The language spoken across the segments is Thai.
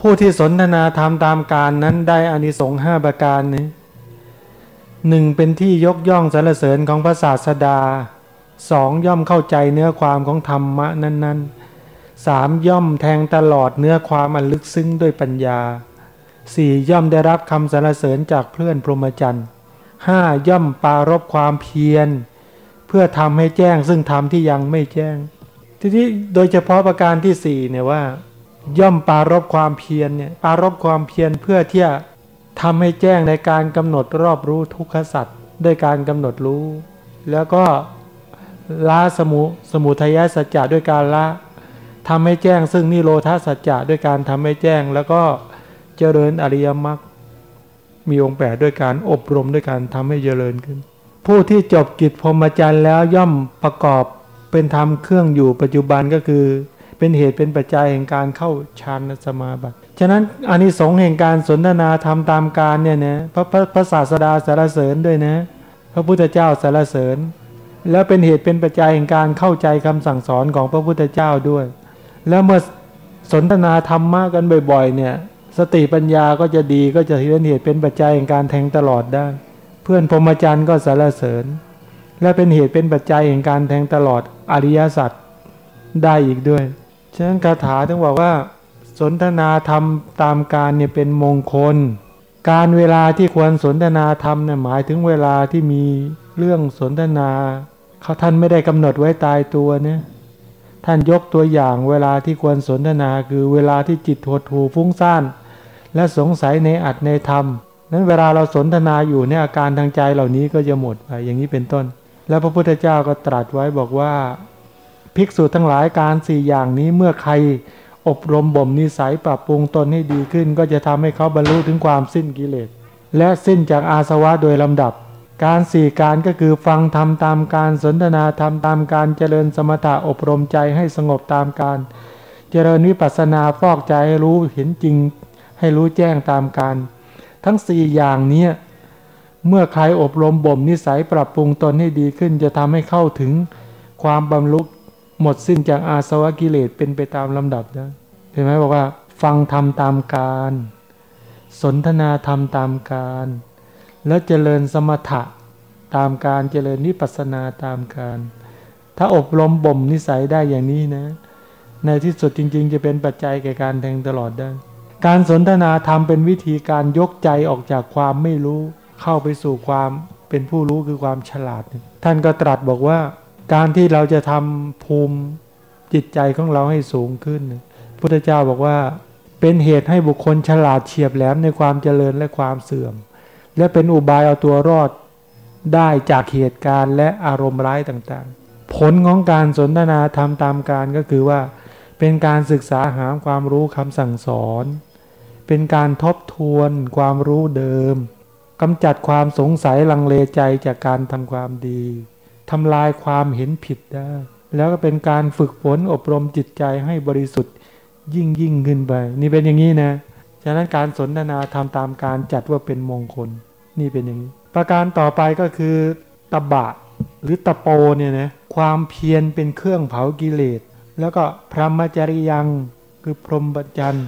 ผู้ที่สนทนาธรรมตามการนั้นได้อานิสงส์ห้าประการนี้หนึ่งเป็นที่ยกย่องสรรเสริญของพระศาสดาสองย่อมเข้าใจเนื้อความของธรรมะนั้นๆสามย่อมแทงตลอดเนื้อความอันลึกซึ้งด้วยปัญญาสี่ย่อมได้รับคำสรรเสริญจากเพื่อนพรหมจรรย์ห้าย่อมปารบความเพียร เพื่อทำให้แจ้งซึ่งธรรมที่ยังไม่แจ้ง ทีนี้โดยเฉพาะประการที่สี่เนี่ยว่า ย่อมปารบความเพียรเนี่ยปารบความเพียรเพื่อที่จะทำให้แจ้งในการกำหนดรอบรู้ทุกขสัตว์ด้วยการกำหนดรู้ แล้วก็ละสมุสมุทัยสัจจะด้วยการละทำให้แจ้ง ซึ่งนิโรธาสัจจะด้วยการทำให้แจ้ง แล้วก็เจริญอริยมรรคมีองค์แปดด้วยการอบรมด้วยการทำให้เจริญขึ้น ผู้ที่จบกิจพรหมจรรย์แล้วย่อมประกอบเป็นธรรมเครื่องอยู่ปัจจุบันก็คือ เป็นเหตุเป็นปัจจัยแห่งการเข้าฌานสมาบัติ ฉะนั้นอานิสงส์แห่งการสนทนาธรรมตามการเนี่ยนะพระพระพระศาสดาสารเสริญด้วยนะ พระพุทธเจ้าสารเสริญ แล้วเป็นเหตุเป็นปัจจัยแห่งการเข้าใจคำสั่งสอนของพระพุทธเจ้าด้วย แล้วเมื่อสนทนาธรรมะกันบ่อยๆ เนี่ย สติปัญญาก็จะดีก็จะเป็นเหตุเป็นปัจจัยแห่งการแทงตลอดได้ เพื่อนพรหมจรรย์ก็สารเสริญ และเป็นเหตุเป็นปัจจัยแห่งการแทงตลอดอริยสัจได้อีกด้วย ฉะนั้นคาถาถึงบอกว่า สนทนาธรรมตามการเนี่ยเป็นมงคล การเวลาที่ควรสนทนาธรรมเนี่ยหมายถึงเวลาที่มีเรื่องสนทนาเขาท่านไม่ได้กำหนดไว้ตายตัวเนี่ยท่านยกตัวอย่างเวลาที่ควรสนทนาคือเวลาที่จิตหดหูฟุ้งซ่านและสงสัยในอัตในธรรม นั้นเวลาเราสนทนาอยู่เนี่ยอาการทางใจเหล่านี้ก็จะหมดไปอย่างนี้เป็นต้น แล้วพระพุทธเจ้าก็ตรัสไว้บอกว่า ภิกษุทั้งหลายการสี่อย่างนี้เมื่อใครอบรมบ่มนิสัยปรับปรุงตนให้ดีขึ้น ก็จะทำให้เขาบรรลุถึงความสิ้นกิเลส และสิ้นจากอาสวะโดยลำดับ การสี่การก็คือฟังธรรมตามการสนทนาธรรมตามการเจริญสมถะอบรมใจให้สงบตามการ เจริญวิปัสสนาฟอกใจให้รู้เห็นจริง ให้รู้แจ้งตามการ ทั้งสี่อย่างนี้เมื่อใครอบรมบ่มนิสัยปรับปรุงตนให้ดีขึ้น จะทำให้เข้าถึงความบำรุก หมดสิ้นจากอาสวะกิเลสเป็นไปตามลำดับนะเห็นไหมบอกว่า ฟังธรรมตามการ สนทนาธรรมตามการ แล้วเจริญสมถะตามการเจริญนิปัสนาตามการ ถ้าอบรมบ่มนิสัยได้อย่างนี้นะ ในที่สุดจริง ๆ จะเป็นปัจจัยแก่การแทงตลอดได้ การสนทนาธรรมเป็นวิธีการยกใจออกจากความไม่รู้ เข้าไปสู่ความเป็นผู้รู้คือความฉลาด ท่านก็ตรัสบอกว่า การที่เราจะทำภูมิจิตใจของเราให้สูงขึ้นพุทธเจ้าบอกว่าเป็นเหตุให้บุคคลฉลาดเฉียบแหลมในความเจริญและความเสื่อม และเป็นอุบายเอาตัวรอดได้จากเหตุการณ์และอารมณ์ร้ายต่างๆ ผลของการสนทนาธรรมตามการก็คือว่า เป็นการศึกษาหาความรู้คำสั่งสอน เป็นการทบทวนความรู้เดิมกำจัดความสงสัยลังเลใจจากการทำความดี ทำลายความเห็นผิดได้แล้วก็เป็นการฝึกฝนอบรมจิตใจให้บริสุทธิ์ยิ่งยิ่งขึ้นไป นี่เป็นอย่างนี้นะ ฉะนั้นการสนทนาทำตามการจัดว่าเป็นมงคล นี่เป็นอย่างนี้ ประการต่อไปก็คือตบะหรือตะโปเนี่ยนะความเพียรเป็นเครื่องเผากิเลส แล้วก็พระมจริยังคือพรหมบัจจันทร์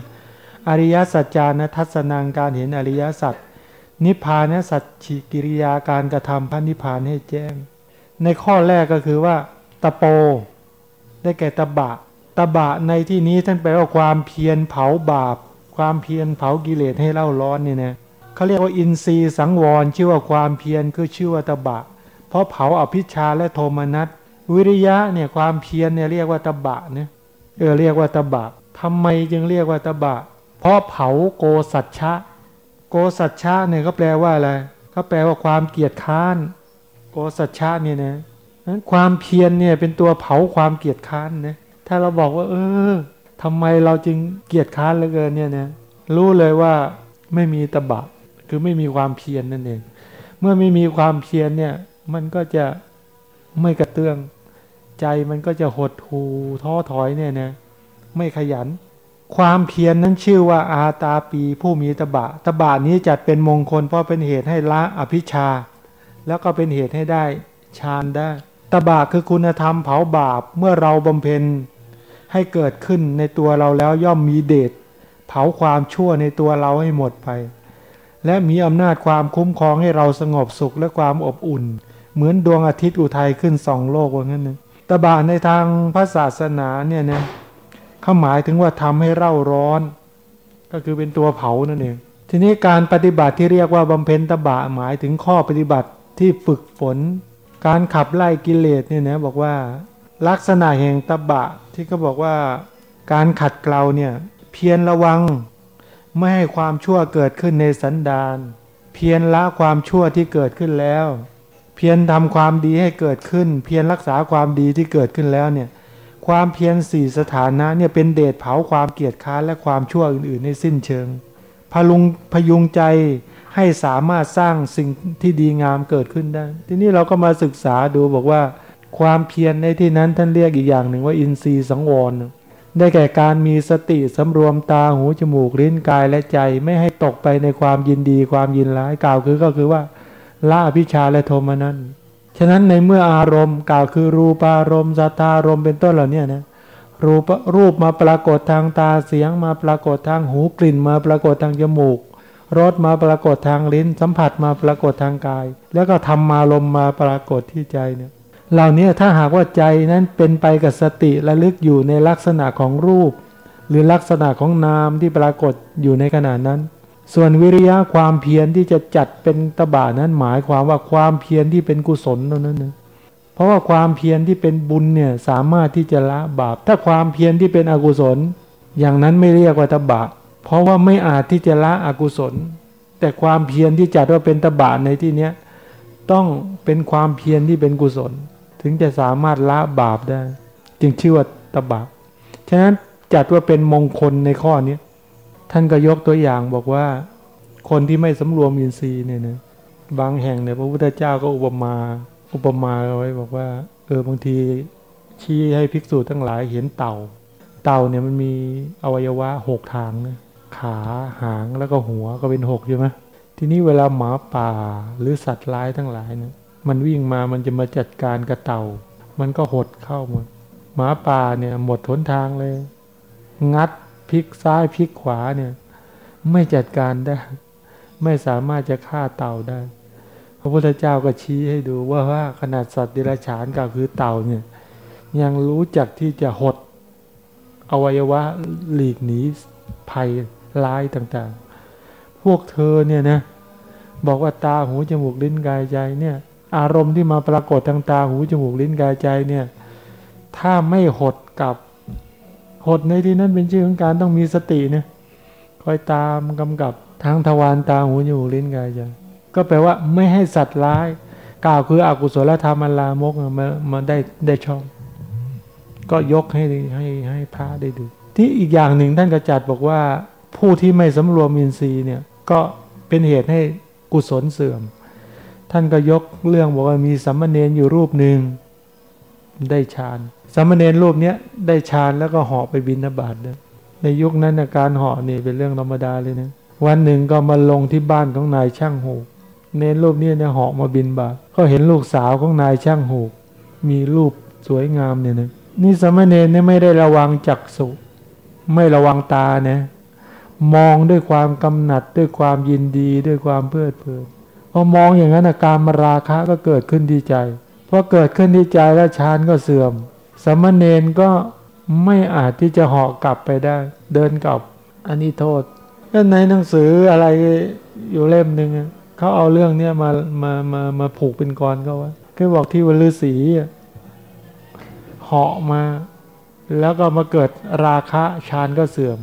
อริยสัจจานทัศนังการเห็นอริยสัจนิพพานสัจฉิกิริยาการกระทำพระนิพพานให้แจ้ง ในข้อแรกก็คือว่าตะโป ได้แก่ตะบะ ตะบะในที่นี้ท่านแปลว่าความเพียรเผาบาป ความเพียรเผากิเลสให้เล่าร้อนนี่นะเขาเรียกว่าอินทรีย์สังวรชื่อว่าความเพียรคือชื่อว่าตะบะ เพราะเผาอภิชาและโทมนัสวิริยะเนี่ยความเพียรเนี่ยเรียกว่าตะบะเนี่ยเออเรียกว่าตะบะทำไมจึงเรียกว่าตะบะ เพราะเผาโกสัจฉะโกสัจฉะเนี่ยก็แปลว่าอะไรก็แปลว่าความเกียจค้าน โกสัจฉะเนี่ยนะนั้นความเพียรเนี่ยเป็นตัวเผาความเกียจค้านนะถ้าเราบอกว่า เออทำไมเราจึงเกียจค้านเหลือเกินเนี่ยนะรู้เลยว่าไม่มีตบะคือไม่มีความเพียรนนั่นเอง เมื่อไม่มีความเพียรเนี่ย มันก็จะไม่กระเตื้องใจมันก็จะหดหูท้อถอยเนี่ยนะไม่ขยัน ความเพียรนนั้นชื่อว่าอาตาปีผู้มีตบะ ตบะนี้จัดเป็นมงคลเพราะเป็นเหตุให้ละอภิชา แล้วก็เป็นเหตุให้ได้ฌานได้ตบะคือคุณธรรมเผาบาปเมื่อเราบำเพ็ญให้เกิดขึ้นในตัวเราแล้วย่อมมีเดชเผาความชั่วในตัวเราให้หมดไป และมีอำนาจความคุ้มครองให้เราสงบสุขและความอบอุ่น เหมือนดวงอาทิตย์อุทัยขึ้นสองโลกว่างั้นนะตบะในทางพระศาสนาเนี่ยนะเขาหมายถึงว่าทำให้เร่าร้อน ก็คือเป็นตัวเผานั่นเองทีนี้การปฏิบัติที่เรียกว่าบำเพ็ญตบะหมายถึงข้อปฏิบัติ ที่ฝึกฝน การขับไล่กิเลสเนี่ยนะบอกว่า ลักษณะแห่งตบะที่เขาบอกว่าการขัดเกลาเนี่ยเพียรระวัง ไม่ให้ความชั่วเกิดขึ้นในสันดานเพียรละความชั่วที่เกิดขึ้นแล้ว เพียรทำความดีให้เกิดขึ้น เพียรรักษาความดีที่เกิดขึ้นแล้วเนี่ยความเพียรสี่สถานะเนี่ยเป็นเดชเผาความเกียจค้านและความชั่วอื่นๆ ในสิ้นเชิง พลุงพยุงใจ ให้สามารถสร้างสิ่งที่ดีงามเกิดขึ้นได้ ทีนี้เราก็มาศึกษาดูบอกว่า ความเพียรในที่นั้นท่านเรียกอีกอย่างหนึ่งว่าอินทรีย์สังวร ได้แก่การมีสติสำรวมตาหูจมูกลิ้นกายและใจไม่ให้ตกไปในความยินดีความยินร้ายกล่าวคือก็คือว่าละอภิชาและโทมนั้นฉะนั้นในเมื่ออารมณ์กล่าวคือรูปารมณ์สัทธารมณ์เป็นต้นเหล่านี้นะรูปรูปมาปรากฏทางตาเสียงมาปรากฏทางหูกลิ่นมาปรากฏทางจมูก รสมาปรากฏทางลิ้น สัมผัสมาปรากฏทางกาย แล้วก็ทำมาลมมาปรากฏที่ใจเนี่ยเหล่านี้ถ้าหากว่าใจนั้นเป็นไปกับสติและลึกอยู่ในลักษณะของรูป หรือลักษณะของนามที่ปรากฏอยู่ในขณะนั้น ส่วนวิริยะความเพียรที่จะจัดเป็นตบะนั้นหมายความว่าความเพียรที่เป็นกุศลเท่านั้นนะเพราะว่าความเพียรที่เป็นบุญเนี่ยสามารถที่จะละบาป ถ้าความเพียรที่เป็นอกุศล อย่างนั้นไม่เรียกว่าตบะ เพราะว่าไม่อาจที่จะละอกุศล แต่ความเพียรที่จัดว่าเป็นตบะในที่เนี้ยต้องเป็นความเพียรที่เป็นกุศล ถึงจะสามารถละบาปได้ จึงชื่อว่าตบะฉะนั้นจัดว่าเป็นมงคลในข้อนี้ท่านก็ยกตัวอย่างบอกว่า คนที่ไม่สำรวมอินทรีย์เนี่ยนะบางแห่งเนี่ยพระพุทธเจ้าก็อุปมาอุปมาเอาไว้บอกว่า เออบางทีชี้ให้ภิกษุทั้งหลายเห็นเต่า เต่าเนี่ยมันมีอวัยวะหกทางนะ ขาหางแล้วก็หัวก็เป็นหกใช่ไหมทีนี้เวลาหมาป่าหรือสัตว์ร้ายทั้งหลายเนี่ยมันวิ่งมามันจะมาจัดการกับเต่า มันก็หดเข้ามดหมาป่าเนี่ยหมดทนทางเลย งัดพลิกซ้ายพลิกขวาเนี่ย ไม่จัดการได้ ไม่สามารถจะฆ่าเต่าได้ พระพุทธเจ้าก็ชี้ให้ดูว่าว่าขนาดสัตว์ดิรัจฉานก็คือเต่าเนี่ย ยังรู้จักที่จะหดอวัยวะหลีกหนีภัย ร้ายต่างๆ พวกเธอเนี่ยนะบอกว่าตาหูจมูกลิ้นกายใจเนี่ย อารมณ์ที่มาปรากฏทางตาหูจมูกลิ้นกายใจเนี่ย ถ้าไม่หดกับหดในที่นั้นเป็นชื่อของการต้องมีสตินี่คอยตามกำกับทางทวารตาหูจมูกลิ้นกายใจก็แปลว่าไม่ให้สัตว์ร้ายกล่าวคืออกุศลธรรมอันลามกมามาได้ได้ช่อง ก็ยกให้ให้ให้พระได้ดู ที่อีกอย่างหนึ่งท่านก็จัดบอกว่า ผู้ที่ไม่สำรวมอินทรีย์เนี่ยก็เป็นเหตุให้กุศลเสื่อม ท่านก็ยกเรื่องบอกว่ามีสัมมาเนนอยู่รูปหนึ่งได้ฌานสามมเณรรูปเนี้ยได้ฌานแล้วก็หาะไปบินทบาทเลยในยุคนั้นการหาะนี่เป็นเรื่องธรรมดาเลยนะวันหนึ่งก็มาลงที่บ้านของนายช่างหูเนรรูปนี้เนี่ยหาะมาบินบาทก็เห็นลูกสาวของนายช่างหูมีรูปสวยงามเนี่ยนะนี่สามเณรเนี่ยไม่ได้ระวังจักสุ ไม่ระวังตาเนะ มองด้วยความกำหนัดด้วยความยินดีด้วยความเพลิดเพลินพอมองอย่างนั้นอาการมราคะก็เกิดขึ้นที่ใจพอเกิดขึ้นที่ใจแล้วฌานก็เสื่อม สมณเณรก็ไม่อาจที่จะเหาะกลับไปได้ เดินกลับอันนี้โทษก็ในหนังสืออะไรอยู่เล่มหนึ่งเขาเอาเรื่องเนี้ยมามามามาผูกเป็นกรก็ว่าคือบอกที่วันฤาษีเหาะมา แล้วก็มาเกิดราคะฌานก็เสื่อม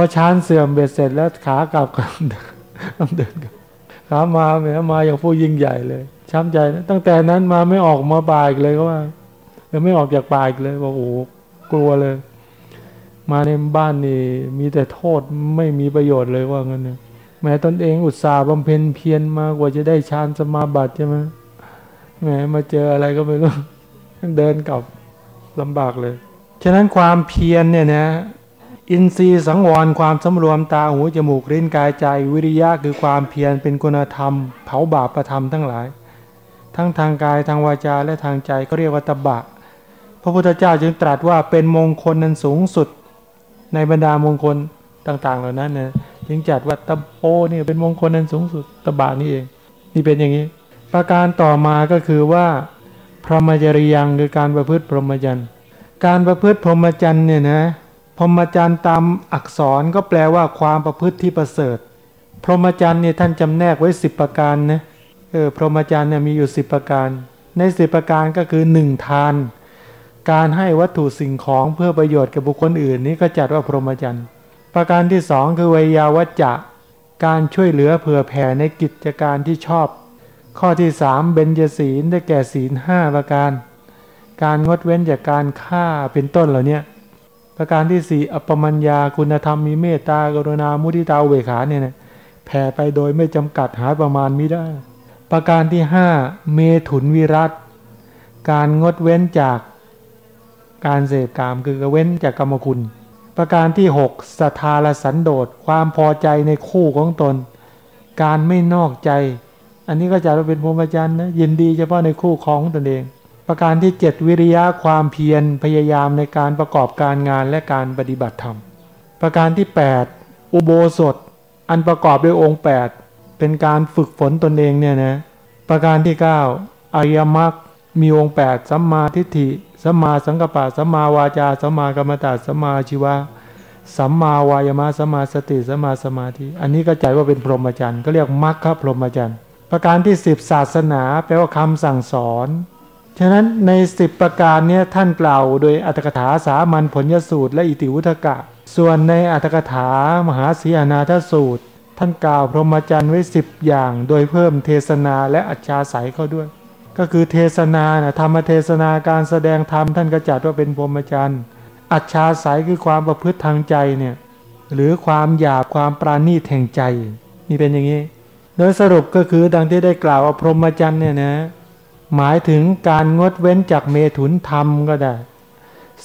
อฌานเสื่อมเบ็ดเสร็จแล้วขากลับก็ต้องเดินกลับขามาแม้มาอย่างผู้ยิ่งใหญ่เลย ช้ำใจตั้งแต่นั้นมาไม่ออกมาบายเลยก็ว่ายังไม่ออกจากป่าอีกเลยบอกโอ้กลัวเลย มาในบ้านนี่มีแต่โทษไม่มีประโยชน์เลยว่างั้นเนี่ยแม้ตนเองอุตส่าห์บำเพ็ญเพียรมากว่าจะได้ฌานสมาบัติใช่ไหมแหมมาเจออะไรก็ไม่รู้เดินกลับลำบากเลย ฉะนั้นความเพียรเนี่ยนะ อินทรีย์สังวรความสำรวมตาหูจมูกลิ้นกายใจ วิริยะคือความเพียรเป็นคุณธรรม เผาบาปประธรรมทั้งหลาย ทั้งทางกายทางวาจาและทางใจก็เรียกว่าตบะ พระพุทธเจ้าจึงตรัสว่าเป็นมงคลนั้นสูงสุด ในบรรดามงคลต่าง ๆ เหล่านั้นนะจึงจัดว่าตะโปเนี่ยเป็นมงคลอันสูงสุดตบะนี่เอง นี่เป็นอย่างนี้ ประการต่อมาก็คือว่า พรหมจริยังคือการประพฤติพรหมจรรย์การประพฤติพรหมจรรย์เนี่ยนะ พรหมจรรย์ตามอักษรก็แปลว่าความประพฤติที่ประเสริฐ พรหมจรรย์เนี่ยท่านจำแนกไว้สิบประการนะเออพรหมจรรย์เนี่ยมีอยู่สิบประการ ในสิบประการก็คือหนึ่งทาน การให้วัตถุสิ่งของเพื่อประโยชน์กับบุคคลอื่นนี้ก็จัดว่าพรหมจรรย์ประการที่สองคือวิยาวัจจะ การช่วยเหลือเผื่อแผ่ในกิจการที่ชอบ ข้อที่สามเบญจศีลได้แก่ศีลห้าประการ การงดเว้นจากการฆ่าเป็นต้นเหล่านี้ ประการที่สี่อปมัญญาคุณธรรมมีเมตตากรุณามุทิตาเบกขาเนี่ยนะแผ่ไปโดยไม่จำกัดหาประมาณมิได้ ประการที่ห้าเมถุนวิรัตการงดเว้นจากการเสพกามคือเว้นจากกรรมคุณ ประการที่หกสทาละสันโดษความพอใจในคู่ของตน การไม่นอกใจ อันนี้ก็จะเป็นพรหมจรรย์นะยินดีเฉพาะในคู่ของตนเอง ประการที่ 7 วิริยะความเพียรพยายามในการประกอบการงานและการปฏิบัติธรรม ประการที่ 8 อุโบสถ อันประกอบด้วยองค์ 8 เป็นการฝึกฝนตนเองเนี่ยนะประการที่ 9อริยมรรคมีองค์ 8 สัมมาทิฏฐิสัมมาสังกัปปะสัมมาวาจาสัมมากรรมตาสัมมาชีวะสัมมาวายมะสัมมาสติสัมมาสมาธิ อันนี้ก็ใจว่าเป็นพรหมจรรย์ก็เรียกมรรคพรหมจรรย์ประการที่ 10 ศาสนา แปลว่าคำสั่งสอน ฉะนั้นใน10ประการนี้ท่านกล่าวโดยอัตถกถาสามัญผลยสูตรและอิติวุฒกะ ส่วนในอัตถกถามหาสีอนาทสูตร ท่านกล่าวพรหมจรรย์ไว้10อย่าง โดยเพิ่มเทศนาและอัจฉาศัยเข้าด้วย ก็คือเทศนานะธรรมเทศนาการแสดงธรรมท่านก็จัดว่าเป็นพรหมจรรย์อัจฉาศัยคือความประพฤติทางใจเนี่ยหรือความหยาบความปราณีตแห่งใจนี่เป็นอย่างนี้โดยสรุปก็คือดังที่ได้กล่าวว่าพรหมจรรย์เนี่ยนะ หมายถึงการงดเว้นจากเมถุนธรรมก็ได้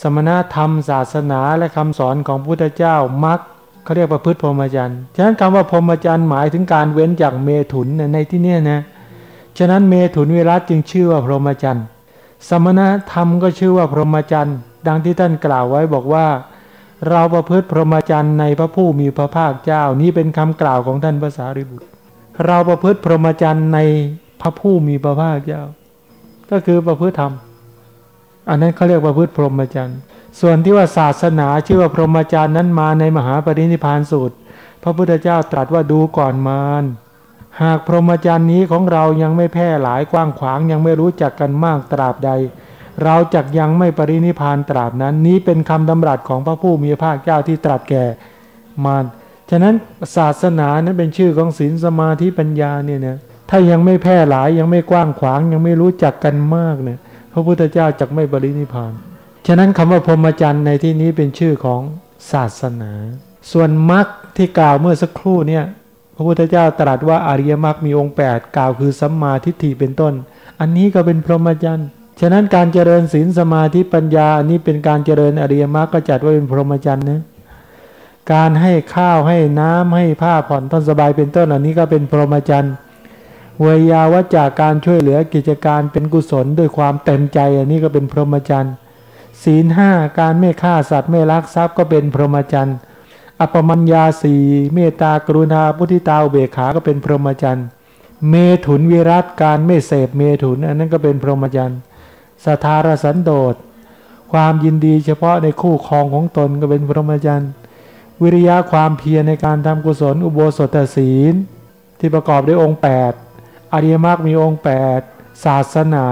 สมณธรรมศาสนาและคำสอนของพุทธเจ้ามักเขาเรียกประพฤติพรหมจรรย์ฉะนั้นคำว่าพรหมจรรย์หมายถึงการเว้นจากเมถุนในที่นี้นะ ฉะนั้นเมถุนเวรัตจึงชื่อว่าพรหมจรรย์ สมณธรรมก็ชื่อว่าพรหมจรรย์ ดังที่ท่านกล่าวไว้บอกว่า เราประพฤติพรหมจรรย์ในพระผู้มีพระภาคเจ้า นี้เป็นคำกล่าวของท่านภาษาริบุตร เราประพฤติพรหมจรรย์ในพระผู้มีพระภาคเจ้า ก็คือประพฤติธรรม อันนั้นเขาเรียกประพฤติพรหมจรรย์ส่วนที่ว่าศาสนาชื่อว่าพรหมจรรย์นั้นมาในมหาปรินิพานสูตร พระพุทธเจ้าตรัสว่าดูก่อนมารหากพรหมจรรย์นี้ของเรายังไม่แพร่หลายกว้างขวางยังไม่รู้จักกันมากตราบใด เราจักยังไม่ปรินิพานตราบนั้น นี้เป็นคำดำรัสของพระผู้มีพระภาคเจ้าที่ตรัสแก่มารฉะนั้นศาสนานั้นเป็นชื่อของศีลสมาธิปัญญาเนี่ยนะ ถ้ายังไม่แพร่หลายยังไม่กว้างขวางยังไม่รู้จักกันมากเนี่ยพระพุทธเจ้าจักไม่ปรินิพานฉะนั้นคำว่าพรหมจรรย์ในที่นี้เป็นชื่อของศาสนา ส่วนมรรคที่กล่าวเมื่อสักครู่เนี่ยพระพุทธเจ้าตรัสว่าอริยมรรคมีองค์ 8 กล่าวคือสัมมาทิฏฐิเป็นต้น อันนี้ก็เป็นพรหมจรรย์ฉะนั้นการเจริญศีลสมาธิปัญญา อันนี้เป็นการเจริญอริยมรรคก็จัดว่าเป็นพรหมจรรย์นะการให้ข้าวให้น้ำให้ผ้าผ่อนท่อนสบายเป็นต้นอันนี้ก็เป็นพรหมจรรย์ เวยาวจากการช่วยเหลือกิจการเป็นกุศลด้วยความเต็มใจ อันนี้ก็เป็นพรหมจรรย์ศีลห้าการไม่ฆ่าสัตว์ไม่ลักทรัพย์ก็เป็นพรหมจรรย์อัปมัญญาสีเมตตากรุณาพุทิตาเบขาก็เป็นพรหมจรรย์เมถุนวิรัตการไม่เสพเมถุนอันนั้นก็เป็นพรหมจรรย์สทารสันโดษความยินดีเฉพาะในคู่ครองของตนก็เป็นพรหมจรรย์วิริยะความเพียรในการทำกุศลอุโบสถศีล ที่ประกอบด้วยองค์ 8 อริยมรรคมีองค์ 8 ศาสนา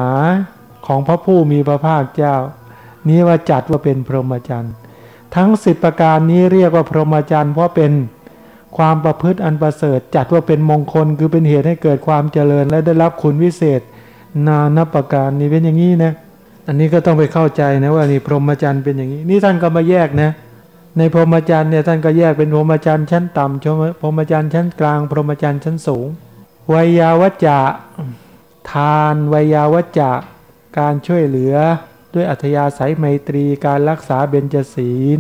ของพระผู้มีพระภาคเจ้า นี้ว่าจัดว่าเป็นพรหมจรรย์ ทั้งสิบประการนี้เรียกว่าพรหมจรรย์เพราะเป็นความประพฤติอันประเสริฐ จัดว่าเป็นมงคลคือเป็นเหตุให้เกิดความเจริญ และได้รับคุณวิเศษ นานับประการนี้เป็นอย่างนี้นะอันนี้ก็ต้องไปเข้าใจนะว่านี่พรหมจรรย์เป็นอย่างนี้ นี่ท่านก็มาแยกนะในพรหมจรรย์เนี่ยท่านก็แยกเป็นพรหมจรรย์ชั้นต่ำพรหมจรรย์ชั้นกลาง พรหมจรรย์ชั้นสูง วิยาวัจจะทานวิยาวัจจะการช่วยเหลือด้วยอัธยาศัยไมตรีการรักษาเบญจศีล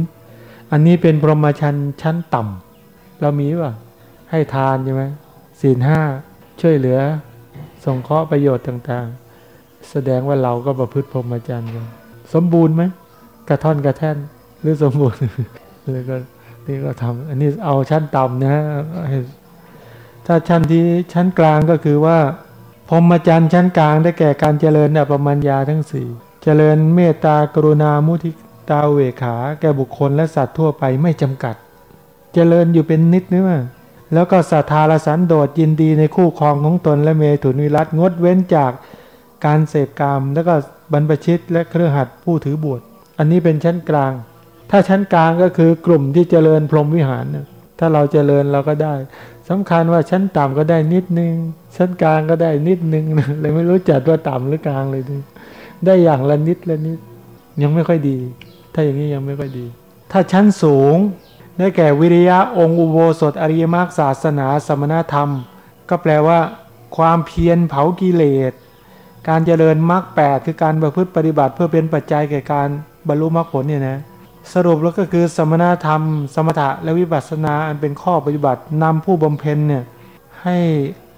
อันนี้เป็นพรหมชันชั้นต่ำเรามีป่ะ ให้ทานใช่ไหมศีลห้าช่วยเหลือ สงเคราะห์ประโยชน์ต่างๆ แสดงว่าเราก็ประพฤติพรหมจรรย์กันสมบูรณ์ไหมกระท่อนกระแท่นหรือสมบูรณ์หรือก็นี่ก็ทำอันนี้เอาชั้นต่ำนะให้ ถ้าชั้นที่ชั้นกลางก็คือว่าพรหมจรรย์ชั้นกลางได้แก่การเจริญอัปมัญญาทั้งสี่เจริญเมตตากรุณามุทิตาเวขา แก่บุคคลและสัตว์ทั่วไปไม่จำกัด เจริญอยู่เป็นนิดนึกว่าแล้วก็สัทธาละสันโดษยินดีในคู่ครองของตนและเมถุนวิรัตงดเว้นจากการเสพกามแล้วก็บรรพชิตและเครือขัดผู้ถือบวชอันนี้เป็นชั้นกลาง ถ้าชั้นกลางก็คือกลุ่มที่เจริญพรหมวิหาร ถ้าเราเจริญเราก็ได้ สำคัญว่าชั้นต่ำก็ได้นิดนึง ชั้นกลางก็ได้นิดนึงเลยไม่รู้จัดว่าต่ำหรือกลางเลยได้อย่างละนิดละนิด ยังไม่ค่อยดี ถ้าอย่างนี้ยังไม่ค่อยดี ถ้าชั้นสูงได้แก่วิริยะองค์อุโบสถอริยมรรคศาสนาสมณธรรม ก็แปลว่า ความเพียรเผากิเลส การเจริญมรรคแปดคือการประพฤติปฏิบัติเพื่อเป็นปัจจัยแก่การบรรลุมรรคผลเนี่ยนะ สรุปแล้วก็คือสมณธรรม สมถะและวิปัสสนาอันเป็นข้อปฏิบัตินำผู้บำเพ็ญเนี่ยให้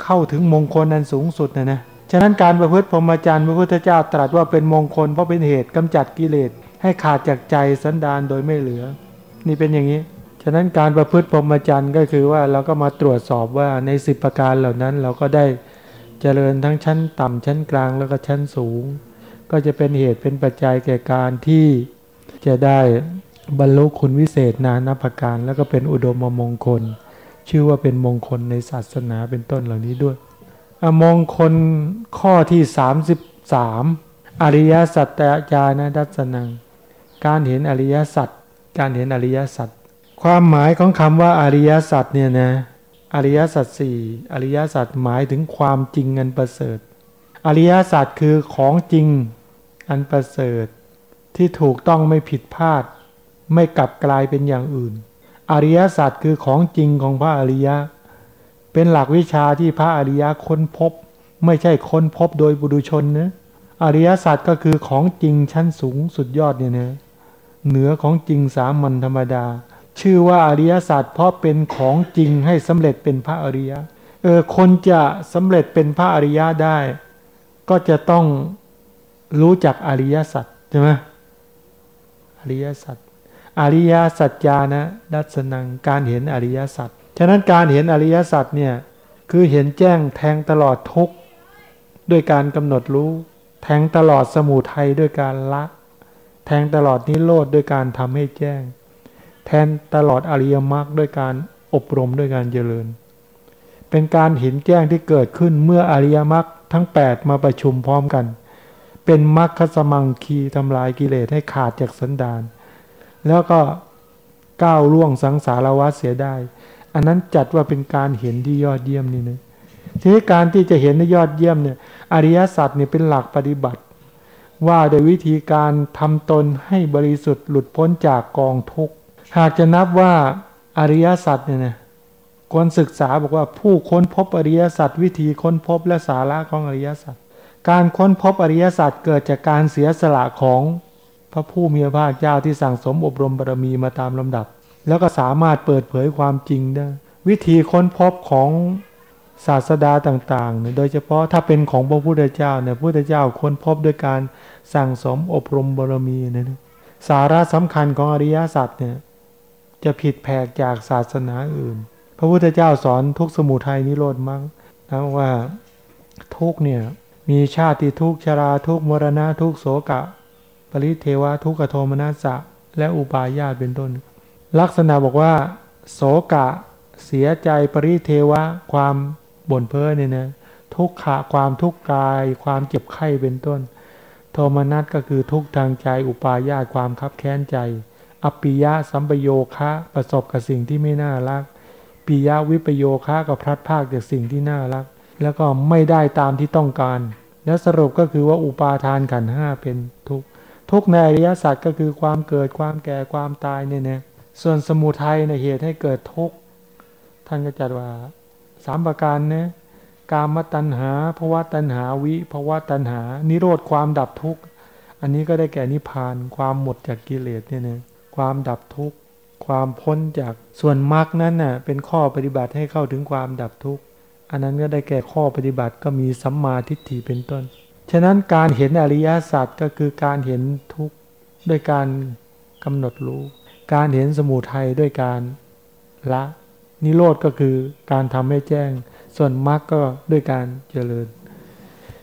เข้าถึงมงคลอันสูงสุดนะนะฉะนั้นการประพฤติพรหมจรรย์พระพุทธเจ้าตรัสว่าเป็นมงคลเพราะเป็นเหตุกำจัดกิเลสให้ขาดจากใจสันดานโดยไม่เหลือ นี่เป็นอย่างนี้ ฉะนั้นการประพฤติพรหมจรรย์ก็คือว่าเราก็มาตรวจสอบว่าในสิบประการเหล่านั้นเราก็ได้เจริญทั้งชั้นต่ำชั้นกลางแล้วก็ชั้นสูง ก็จะเป็นเหตุเป็นปัจจัยแก่การที่ จะได้บรรลุคุณวิเศษนานับประการ แล้วก็เป็นอุดมมงคล ชื่อว่าเป็นมงคลในศาสนาเป็นต้นเหล่านี้ด้วยมงคลข้อที่ 33 อริยสัจจานะดัสนัง การเห็นอริยสัจการเห็นอริยสัจความหมายของคำว่าอริยสัจเนี่ยนะอริยสัจสี่อริยสัจหมายถึงความจริงอันประเสริฐ อริยสัจคือของจริงอันประเสริฐ ที่ถูกต้องไม่ผิดพลาด ไม่กลับกลายเป็นอย่างอื่น อริยศาสัจคือของจริงของพระอริยะ เป็นหลักวิชาที่พระอริยะค้นพบ ไม่ใช่ค้นพบโดยบุรุชนนะอริยศาสัจก็คือของจริงชั้นสูงสุดยอดเนี่ยนะเหนือของจริงสามัญธรรมดา ชื่อว่าอริยศาสัจเพราะเป็นของจริงให้สำเร็จเป็นพระอริยะเออคนจะสำเร็จเป็นพระอริยะได้ ก็จะต้องรู้จักอริยสัจใช่ไหม ริยสัจอริยสัจจานะดัชนังการเห็นอริยสัจฉะนั้นการเห็นอริยสัจเนี่ยคือเห็นแจ้งแทงตลอดทุกข์ด้วยการกำหนดรู้ แทงตลอดสมุทัยด้วยการละ แทงตลอดนิโรธด้วยการทำให้แจ้ง แทนตลอดอริยมรรคด้วยการอบรมด้วยการเจริญ เป็นการเห็นแจ้งที่เกิดขึ้นเมื่ออริยมรรคทั้ง 8 มาประชุมพร้อมกัน เป็นมรรคสมังคีทำลายกิเลสให้ขาดจากสันดาน แล้วก็ก้าวล่วงสังสารวัฏเสียได้ อันนั้นจัดว่าเป็นการเห็นที่ยอดเยี่ยมนี่นะทีนี้การที่จะเห็นในยอดเยี่ยมเนี่ยอริยสัจเนี่ยเป็นหลักปฏิบัติ ว่าโดยวิธีการทำตนให้บริสุทธิ์หลุดพ้นจากกองทุกข์ หากจะนับว่าอริยสัจเนี่ยนะควรศึกษาบอกว่าผู้ค้นพบอริยสัจวิธีค้นพบและสาระของอริยสัจ การค้นพบอริยสัจเกิดจากการเสียสละของพระผู้มีพระภาคเจ้าที่สั่งสมอบรมบารมีมาตามลำดับ แล้วก็สามารถเปิดเผยความจริงได้ วิธีค้นพบของศาสดาต่างๆเนี่ยโดยเฉพาะถ้าเป็นของพระพุทธเจ้าเนี่ยพระพุทธเจ้าค้นพบด้วยการสั่งสมอบรมบารมีนะสาระสำคัญของอริยสัจเนี่ยจะผิดแผกจากศาสนาอื่น พระพุทธเจ้าสอนทุกสมุทัยนิโรธมั้งนะว่าทุกเนี่ย มีชาติทุกชราทุกมรณะทุกโสกะ ปริเทวะทุกขโทมนัสสะ และอุปาญาตเป็นต้น ลักษณะบอกว่า โสกะ เสียใจปริเทวะ ความบ่นเพ้อเนี่ยนะทุกขะความทุกข์กาย ความเจ็บไข้เป็นต้น โทมนัสก็คือทุกทางใจอุปาญาตความคับแค้นใจอปิยะสัมปโยคะประสบกับสิ่งที่ไม่น่ารักปิยะวิปโยคะกับพลัดพากจากสิ่งที่น่ารัก แล้วก็ไม่ได้ตามที่ต้องการ แล้วสรุปก็คือว่าอุปาทานขันห้าเป็นทุกข์ทุกในอริยสัจก็คือความเกิดความแก่ความตายเนี่ยนะส่วนสมุทัยในเหตุให้เกิดทุกข์ท่านก็จัดว่าสามประการนะกามตัณหาภวะตัณหาวิภวะตัณหา นิโรธความดับทุกข์อันนี้ก็ได้แก่นิพพานความหมดจากกิเลสเนี่ยนะความดับทุกข์ความพ้นจากส่วนมรรคนั้นน่ะเป็นข้อปฏิบัติให้เข้าถึงความดับทุกข์ อันนั้นก็ได้แก่ข้อปฏิบัติก็มีสัมมาทิฏฐิเป็นต้น ฉะนั้นการเห็นอริยสัจก็คือการเห็นทุกข์ด้วยการกำหนดรู้ การเห็นสมุทัยด้วยการละ นิโรธก็คือการทำให้แจ้ง ส่วนมรรคก็ด้วยการเจริญ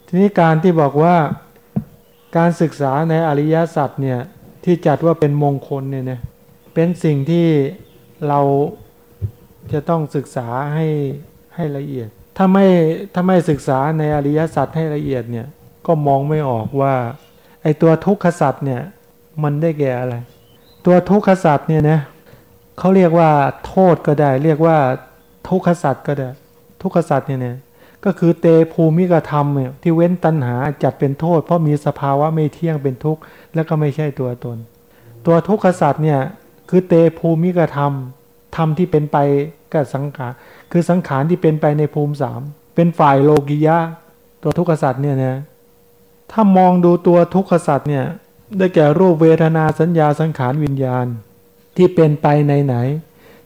ทีนี้การที่บอกว่าการศึกษาในอริยสัจเนี่ยที่จัดว่าเป็นมงคลเนี่ยนะเป็นสิ่งที่เราจะต้องศึกษาให้ให้ละเอียด ถ้าไม่ถ้าไม่ศึกษาในอริยสัจให้ละเอียดเนี่ย ก็มองไม่ออกว่า ไอตัวทุกขสัจเนี่ย มันได้แก่อะไร ตัวทุกขสัจเนี่ยนะเขาเรียกว่าโทษก็ได้ เรียกว่าทุกขสัจก็ได้ ทุกขสัจเนี่ยเนะก็คือเตภูมิกธรรมเนี่ยที่เว้นตัณหาจัดเป็นโทษ เพราะมีสภาวะไม่เที่ยงเป็นทุกข์แล้วก็ไม่ใช่ตัวตน ตัวทุกขสัจเนี่ยคือเตภูมิกธรรมธรรมที่เป็นไปกับสังขาร คือสังขารที่เป็นไปในภูมิสามเป็นฝ่ายโลกิยะ ตัวทุกขสัจเนี่ยนะถ้ามองดูตัวทุกขสัจเนี่ยได้แก่รูปเวทนาสัญญาสังขารวิญญาณ ที่เป็นไปในไหน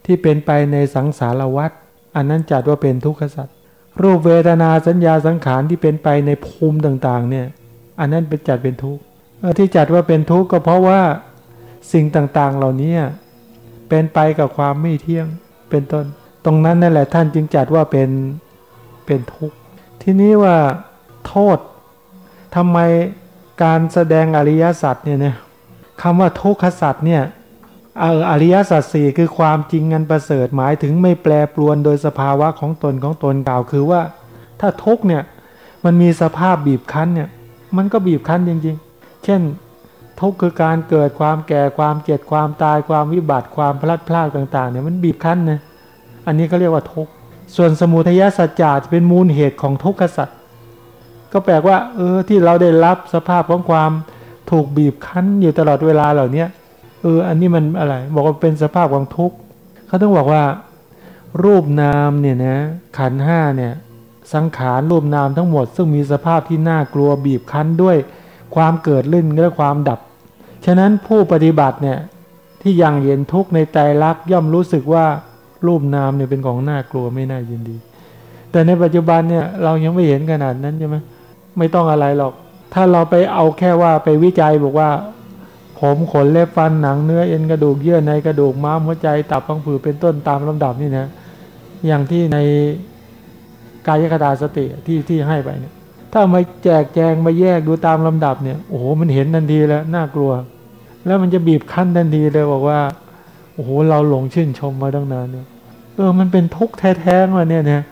ที่เป็นไปในสังสารวัฏอันนั้นจัดว่าเป็นทุกขสัจรูปเวทนาสัญญาสังขารที่เป็นไปในภูมิต่างๆเนี่ยอันนั้นเป็นจัดเป็นทุกข์ที่จัดว่าเป็นทุกข์ก็เพราะว่าสิ่งต่างๆเหล่านี้เป็นไปกับความไม่เที่ยงเป็นต้น ตรงนั้นนั่นแหละท่านจึงจัดว่าเป็นเป็นทุกข์ทีนี้ว่าโทษทำไมการแสดงอริยสัจเนี่ยนะคำว่าทุกขสัจเนี่ยอริยสัจสี่คือความจริงงันประเสริฐหมายถึงไม่แปรปรวนโดยสภาวะของตนของตนกล่าวคือว่า ถ้าทุกเนี่ยมันมีสภาพบีบคั้นเนี่ยมันก็บีบคั้นจริงๆ เช่น ทุกคือการเกิดความแก่ความเจ็บความตายความวิบัติความพลัดพรากต่างๆเนี่ยมันบีบคั้นนะ อันนี้เขาเรียกว่าทุกส่วนสมุทัยสัจจะเป็นมูลเหตุของทุกขสัจก็แปลว่า เออที่เราได้รับสภาพของความถูกบีบคั้นอยู่ตลอดเวลาเหล่านี้เออ อันนี้มันอะไร บอกว่าเป็นสภาพของทุกข์เขาต้องบอกว่า รูปนามเนี่ยนะขันห้าเนี่ย สังขารรูปนามทั้งหมด ซึ่งมีสภาพที่น่ากลัวบีบคั้นด้วย ความเกิดลื่นและความดับ ฉะนั้นผู้ปฏิบัติเนี่ยที่ยังเห็นทุกข์ในใจรักย่อมรู้สึกว่า รูปนามเนี่ยเป็นของน่ากลัวไม่น่ายินดี แต่ในปัจจุบันเนี่ยเรายังไม่เห็นขนาดนั้นใช่ไหมไม่ต้องอะไรหรอก ถ้าเราไปเอาแค่ว่าไปวิจัยบอกว่า ผมขนเล็บฟันหนังเนื้อเอ็นกระดูกเยื่อในกระดูกม้ามหัวใจตับพังผืดเป็นต้นตามลำดับนี่นะอย่างที่ในกายคตาสติที่ที่ให้ไปเนี่ยถ้ามาแจกแจงมาแยกดูตามลำดับเนี่ยโอ้โหมันเห็นทันทีแล้วน่ากลัว แล้วมันจะบีบคั้นทันทีเลยบอกว่า โอ้โหเราหลงชื่นชมมาตั้งนานเนี่ยเออมันเป็นทุกข์แท้ๆมาเนี่ยนะ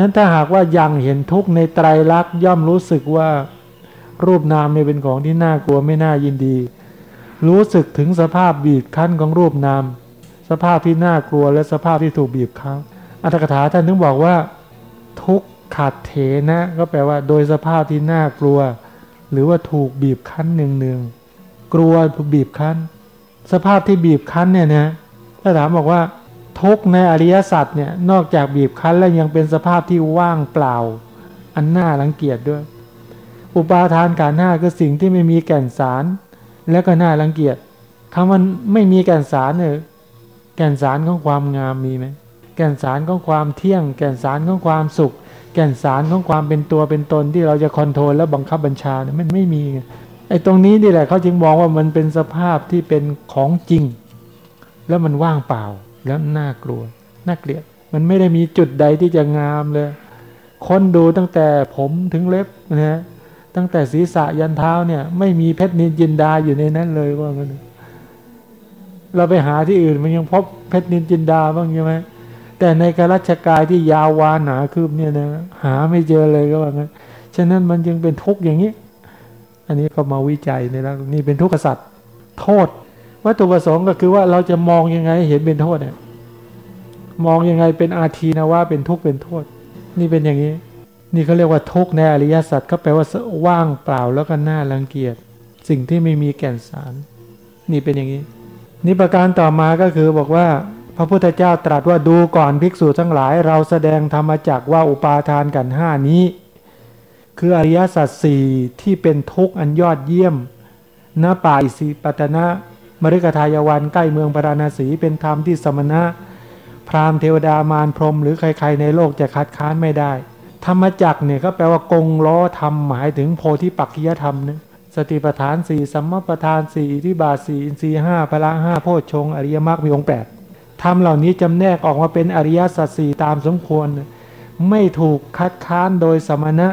นั้นถ้าหากว่ายังเห็นทุกข์ในไตรลักษณ์ย่อมรู้สึกว่ารูปนามเนี่ยเป็นของที่น่ากลัวไม่น่ายินดี รู้สึกถึงสภาพบีบคั้นของรูปนาม สภาพที่น่ากลัวและสภาพที่ถูกบีบคั้นอัตถกถาท่านถึงบอกว่า ทุกขาดเถนะ ก็แปลว่าโดยสภาพที่น่ากลัว หรือว่าถูกบีบคั้นหนึ่งหนึ่งกลัวถูกบีบคั้น สภาพที่บีบคั้นเนี่ยนะถ้าถามบอกว่า ทุกในอริยสัจเนี่ยนอกจากบีบคั้นแล้วยังเป็นสภาพที่ว่างเปล่า อันน่ารังเกียจด้วย อุปาทานการหน้าคือสิ่งที่ไม่มีแก่นสาร แล้วก็น่ารังเกียจคำว่าไม่มีแก่นสารเนี่ยแก่นสารของความงามมีไหมแก่นสารของความเที่ยง แก่นสารของความสุข แก่นสารของความเป็นตัวเป็นตนที่เราจะคอนโทรลและบังคับบัญชาเนี่ยมันไม่มี ไอ้ตรงนี้นี่แหละเขาจึงมองว่ามันเป็นสภาพที่เป็นของจริง แล้วมันว่างเปล่าแล้วน่ากลัวน่าเกลียด มันไม่ได้มีจุดใดที่จะงามเลย คนดูตั้งแต่ผมถึงเล็บนะฮะตั้งแต่ศีรษะยันเท้าเนี่ย ไม่มีเพชรนินจินดาอยู่ในนั้นเลยว่างั้นเราไปหาที่อื่นมันยังพบเพชรนินจินดาบ้างใช่ไหมแต่ในกรัชกายที่ยาววานหนาคืบเนี่ยนะหาไม่เจอเลยก็ว่างั้นฉะนั้นมันจึงเป็นทุกข์อย่างนี้ อันนี้ก็มาวิจัยในแล้วนี่เป็นทุกข์สัตว์โทษวัตถุประสงค์ก็คือว่าเราจะมองยังไงเห็นเป็นโทษเนี่ยมองยังไงเป็นอาทีนะว่าเป็นทุกข์เป็นโทษ นี่เป็นอย่างนี้ นี่เขาเรียกว่าทุกข์ในอริยสัจก็แปลว่าว่างเปล่าแล้วก็น่ารังเกียจสิ่งที่ไม่มีแก่นสาร นี่เป็นอย่างนี้ นี่ประการต่อมาก็คือบอกว่า พระพุทธเจ้าตรัสว่าดูก่อนภิกษุทั้งหลาย เราแสดงธรรมจักว่าอุปาทานกันห้านี้ คืออริยสัจสี่ที่เป็นทุกข์อันยอดเยี่ยมณป่าอิสิปตนะมฤคทายวันใกล้เมืองปราณสีเป็นธรรมที่สมณะ พราหมณ์เทวดามารพรมหรือใครๆในโลกจะคัดค้านไม่ได้ ธรรมจักเนี่ยก็แปลว่ากงล้อธรรมหมายถึงโพธิปักขิยธรรมนะสติปัฏฐานสี่สัมมาปัฏฐานสี่ที่บาสี่อินทรีห้าพละห้าโพชฌงอริยมรรคมีองค์แปดทำเหล่านี้จำแนกออกมาเป็นอริยสัจสี่ตามสมควร ไม่ถูกคัดค้านโดยสมณะ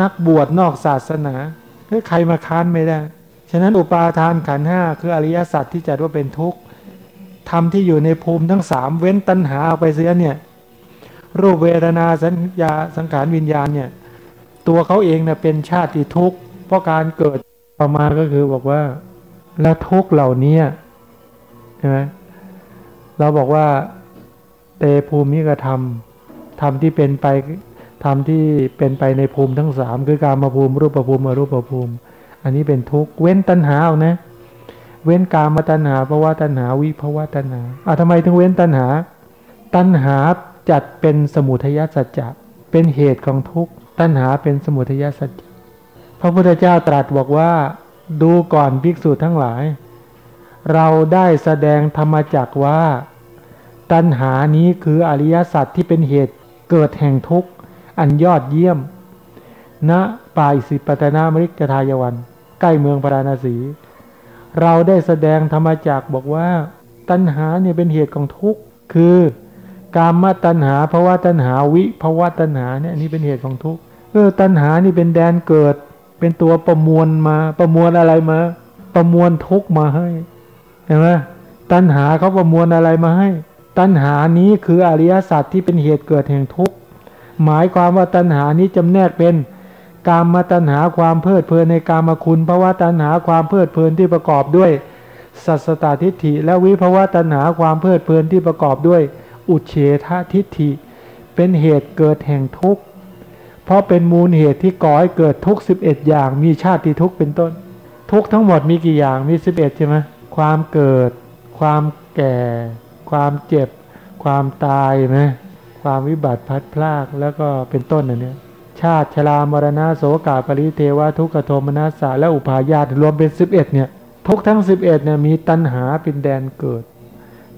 นักบวชนอกศาสนาใครมาค้านไม่ได้ ฉะนั้นอุปาทานขันห้าคืออริยสัจที่จัดว่าเป็นทุกข์ทำที่อยู่ในภูมิทั้งสามเว้นตัณหาไปเสียเนี่ยรูปเวทนาสัญญาสังขารวิญญาณเนี่ยตัวเขาเองเนี่ยเป็นชาติทุกข์เพราะการเกิดประมาก็คือบอกว่าแล้วทุกเหล่านี้ใช่ไหมเราบอกว่าเตภูมิกรรมธรรมที่เป็นไป ธรรมที่เป็นไปในภูมิทั้งสามคือการมาภูมิรูปภูมิอรูปภูมิ อันนี้เป็นทุกเว้นตัณหาเอานะ เว้นกามตัณหาภาวะตัณหาวิภาวะตัณหาอะทำไมถึงเว้นตัณหา ตัณหาจัดเป็นสมุทัยสัจจะเป็นเหตุของทุกตัณหาเป็นสมุทัยสัจจะพระพุทธเจ้าตรัสบอกว่า ดูก่อนภิกษุทั้งหลาย เราได้แสดงธรรมจักว่า ตัณหานี้คืออริยสัจที่เป็นเหตุเกิดแห่งทุกข์ อันยอดเยี่ยม ณป่าอิสิปตนามริกทายวัน ใกล้เมืองปราณสี เราได้แสดงธรรมจักบอกว่า ตัณหาเนี่ยเป็นเหตุของทุกข์ คือกามตัณหาภาวะตัณหาวิภาวะตัณหาเนี่ยนนี้เป็นเหตุของทุกข์เออตัณหานี่เป็นแดนเกิด เป็นตัวประมวลมา ประมวลอะไรมา ประมวลทุกมาให้เห็นไหมตัณหาเขาประมวลอะไรมาให้ ตัณหานี้คืออริยสัจที่เป็นเหตุเกิดแห่งทุกข์ หมายความว่าตัณหานี้จำแนกเป็นกามมาตัณหาความเพลิดเพลินในกามคุณภาวะตัณหาความเพลิดเพลินที่ประกอบด้วย สัสตตทิฏฐิ และวิภาวะตัณหาความเพลิดเพลินที่ประกอบด้วย อุเฉททิฏฐิ เป็นเหตุเกิดแห่งทุกข์ เพราะเป็นมูลเหตุที่ก่อให้เกิดทุกสิบเอ็ดอย่าง มีชาติทุกข์เป็นต้น ทุกข์ทั้งหมดมีกี่อย่างมีสิบเอ็ดใช่ไหมความเกิด ความแก่ ความเจ็บ ความตายไหม ความวิบัติพัดพลากแล้วก็เป็นต้นอันนี้ชาติชรามรณะโสกาปริเทวะทุกขโทมนัสสาและอุปาญาตรวมเป็นสิบเอ็ดเนี่ยทุกทั้งสิบเอ็ดเนี่ยมีตัณหาเป็นแดนเกิด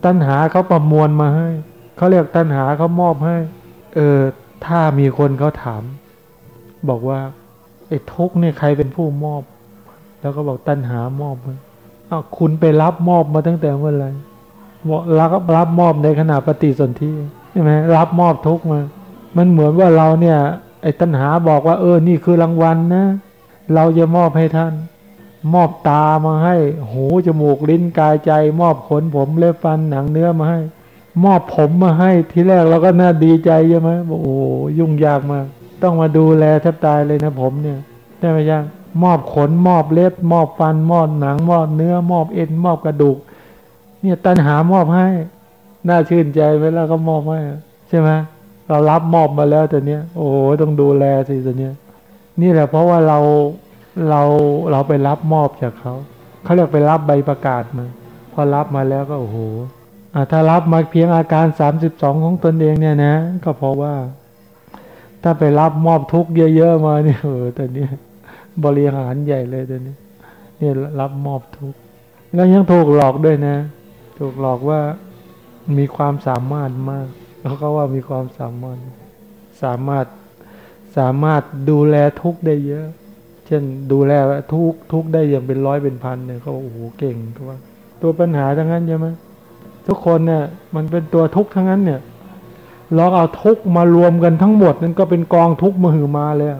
ตัณหาเขาประมวลมาให้เขาเรียกตัณหาเขามอบให้เออถ้ามีคนเขาถาม บอกว่าไอ้ทุกเนี่ยใครเป็นผู้มอบ แล้วก็บอกตัณหามอบมันอ้าวคุณไปรับมอบมาตั้งแต่เมื่อไหร่บอกรับรับมอบในขณะปฏิสนธิ ใช่ไหมรับมอบทุกมา มันเหมือนว่าเราเนี่ย ไอ้ตัณหาบอกว่า เออ นี่คือรางวัลนะ เราจะมอบให้ท่าน มอบตามาให้ หูจมูกลิ้นกายใจ มอบขนผมเล็บฟันหนังเนื้อมาให้ มอบผมมาให้ ทีแรกเราก็น่าดีใจใช่ไหมบอกโอ้ยุ่งยากมาก ต้องมาดูแลแทบตายเลยนะผมเนี่ยได้ไหมยังมอบขนมอบเล็บ มอบฟันมอบหนัง มอบเนื้อ มอบเอ็น มอบกระดูก เนี่ยตันหามอบให้ น่าชื่นใจไหมล่ะก็มอบให้ใช่ไหมเรารับมอบมาแล้วแต่เนี้ยโอ้โหต้องดูแลสิแตัวเนี้ยนี่แหละเพราะว่าเราเราเราไปรับมอบจากเขาเขาเรียกไปรับใบประกาศมาพอรับมาแล้วก็โอ้โหถ้ารับมาเพียงอาการสามสิบสองของตนเองเนี่ยนะ ก็เพราะว่า ถ้าไปรับมอบทุกเยอะๆมาเนี่ยเออตอนนี้บริหารใหญ่เลยตอนนี้เนี่ยรับมอบทุกแล้วยังถูกหลอกด้วยนะ ถูกหลอกว่า มีความสามารถมากแล้วก็ว่ามีความสามารถ สามารถสามารถดูแลทุกได้เยอะ เช่นดูแลทุกทุกได้อย่างเป็นร้อยเป็นพันเนี่ยเขาโอ้โหเก่งทุกว่า ตัวปัญหาทั้งนั้นใช่ไหมทุกคนเนี่ย มันเป็นตัวทุกทั้งนั้นเนี่ยลองเอาทุกมารวมกันทั้งหมดนั่นก็เป็นกองทุกข์มือมาเลย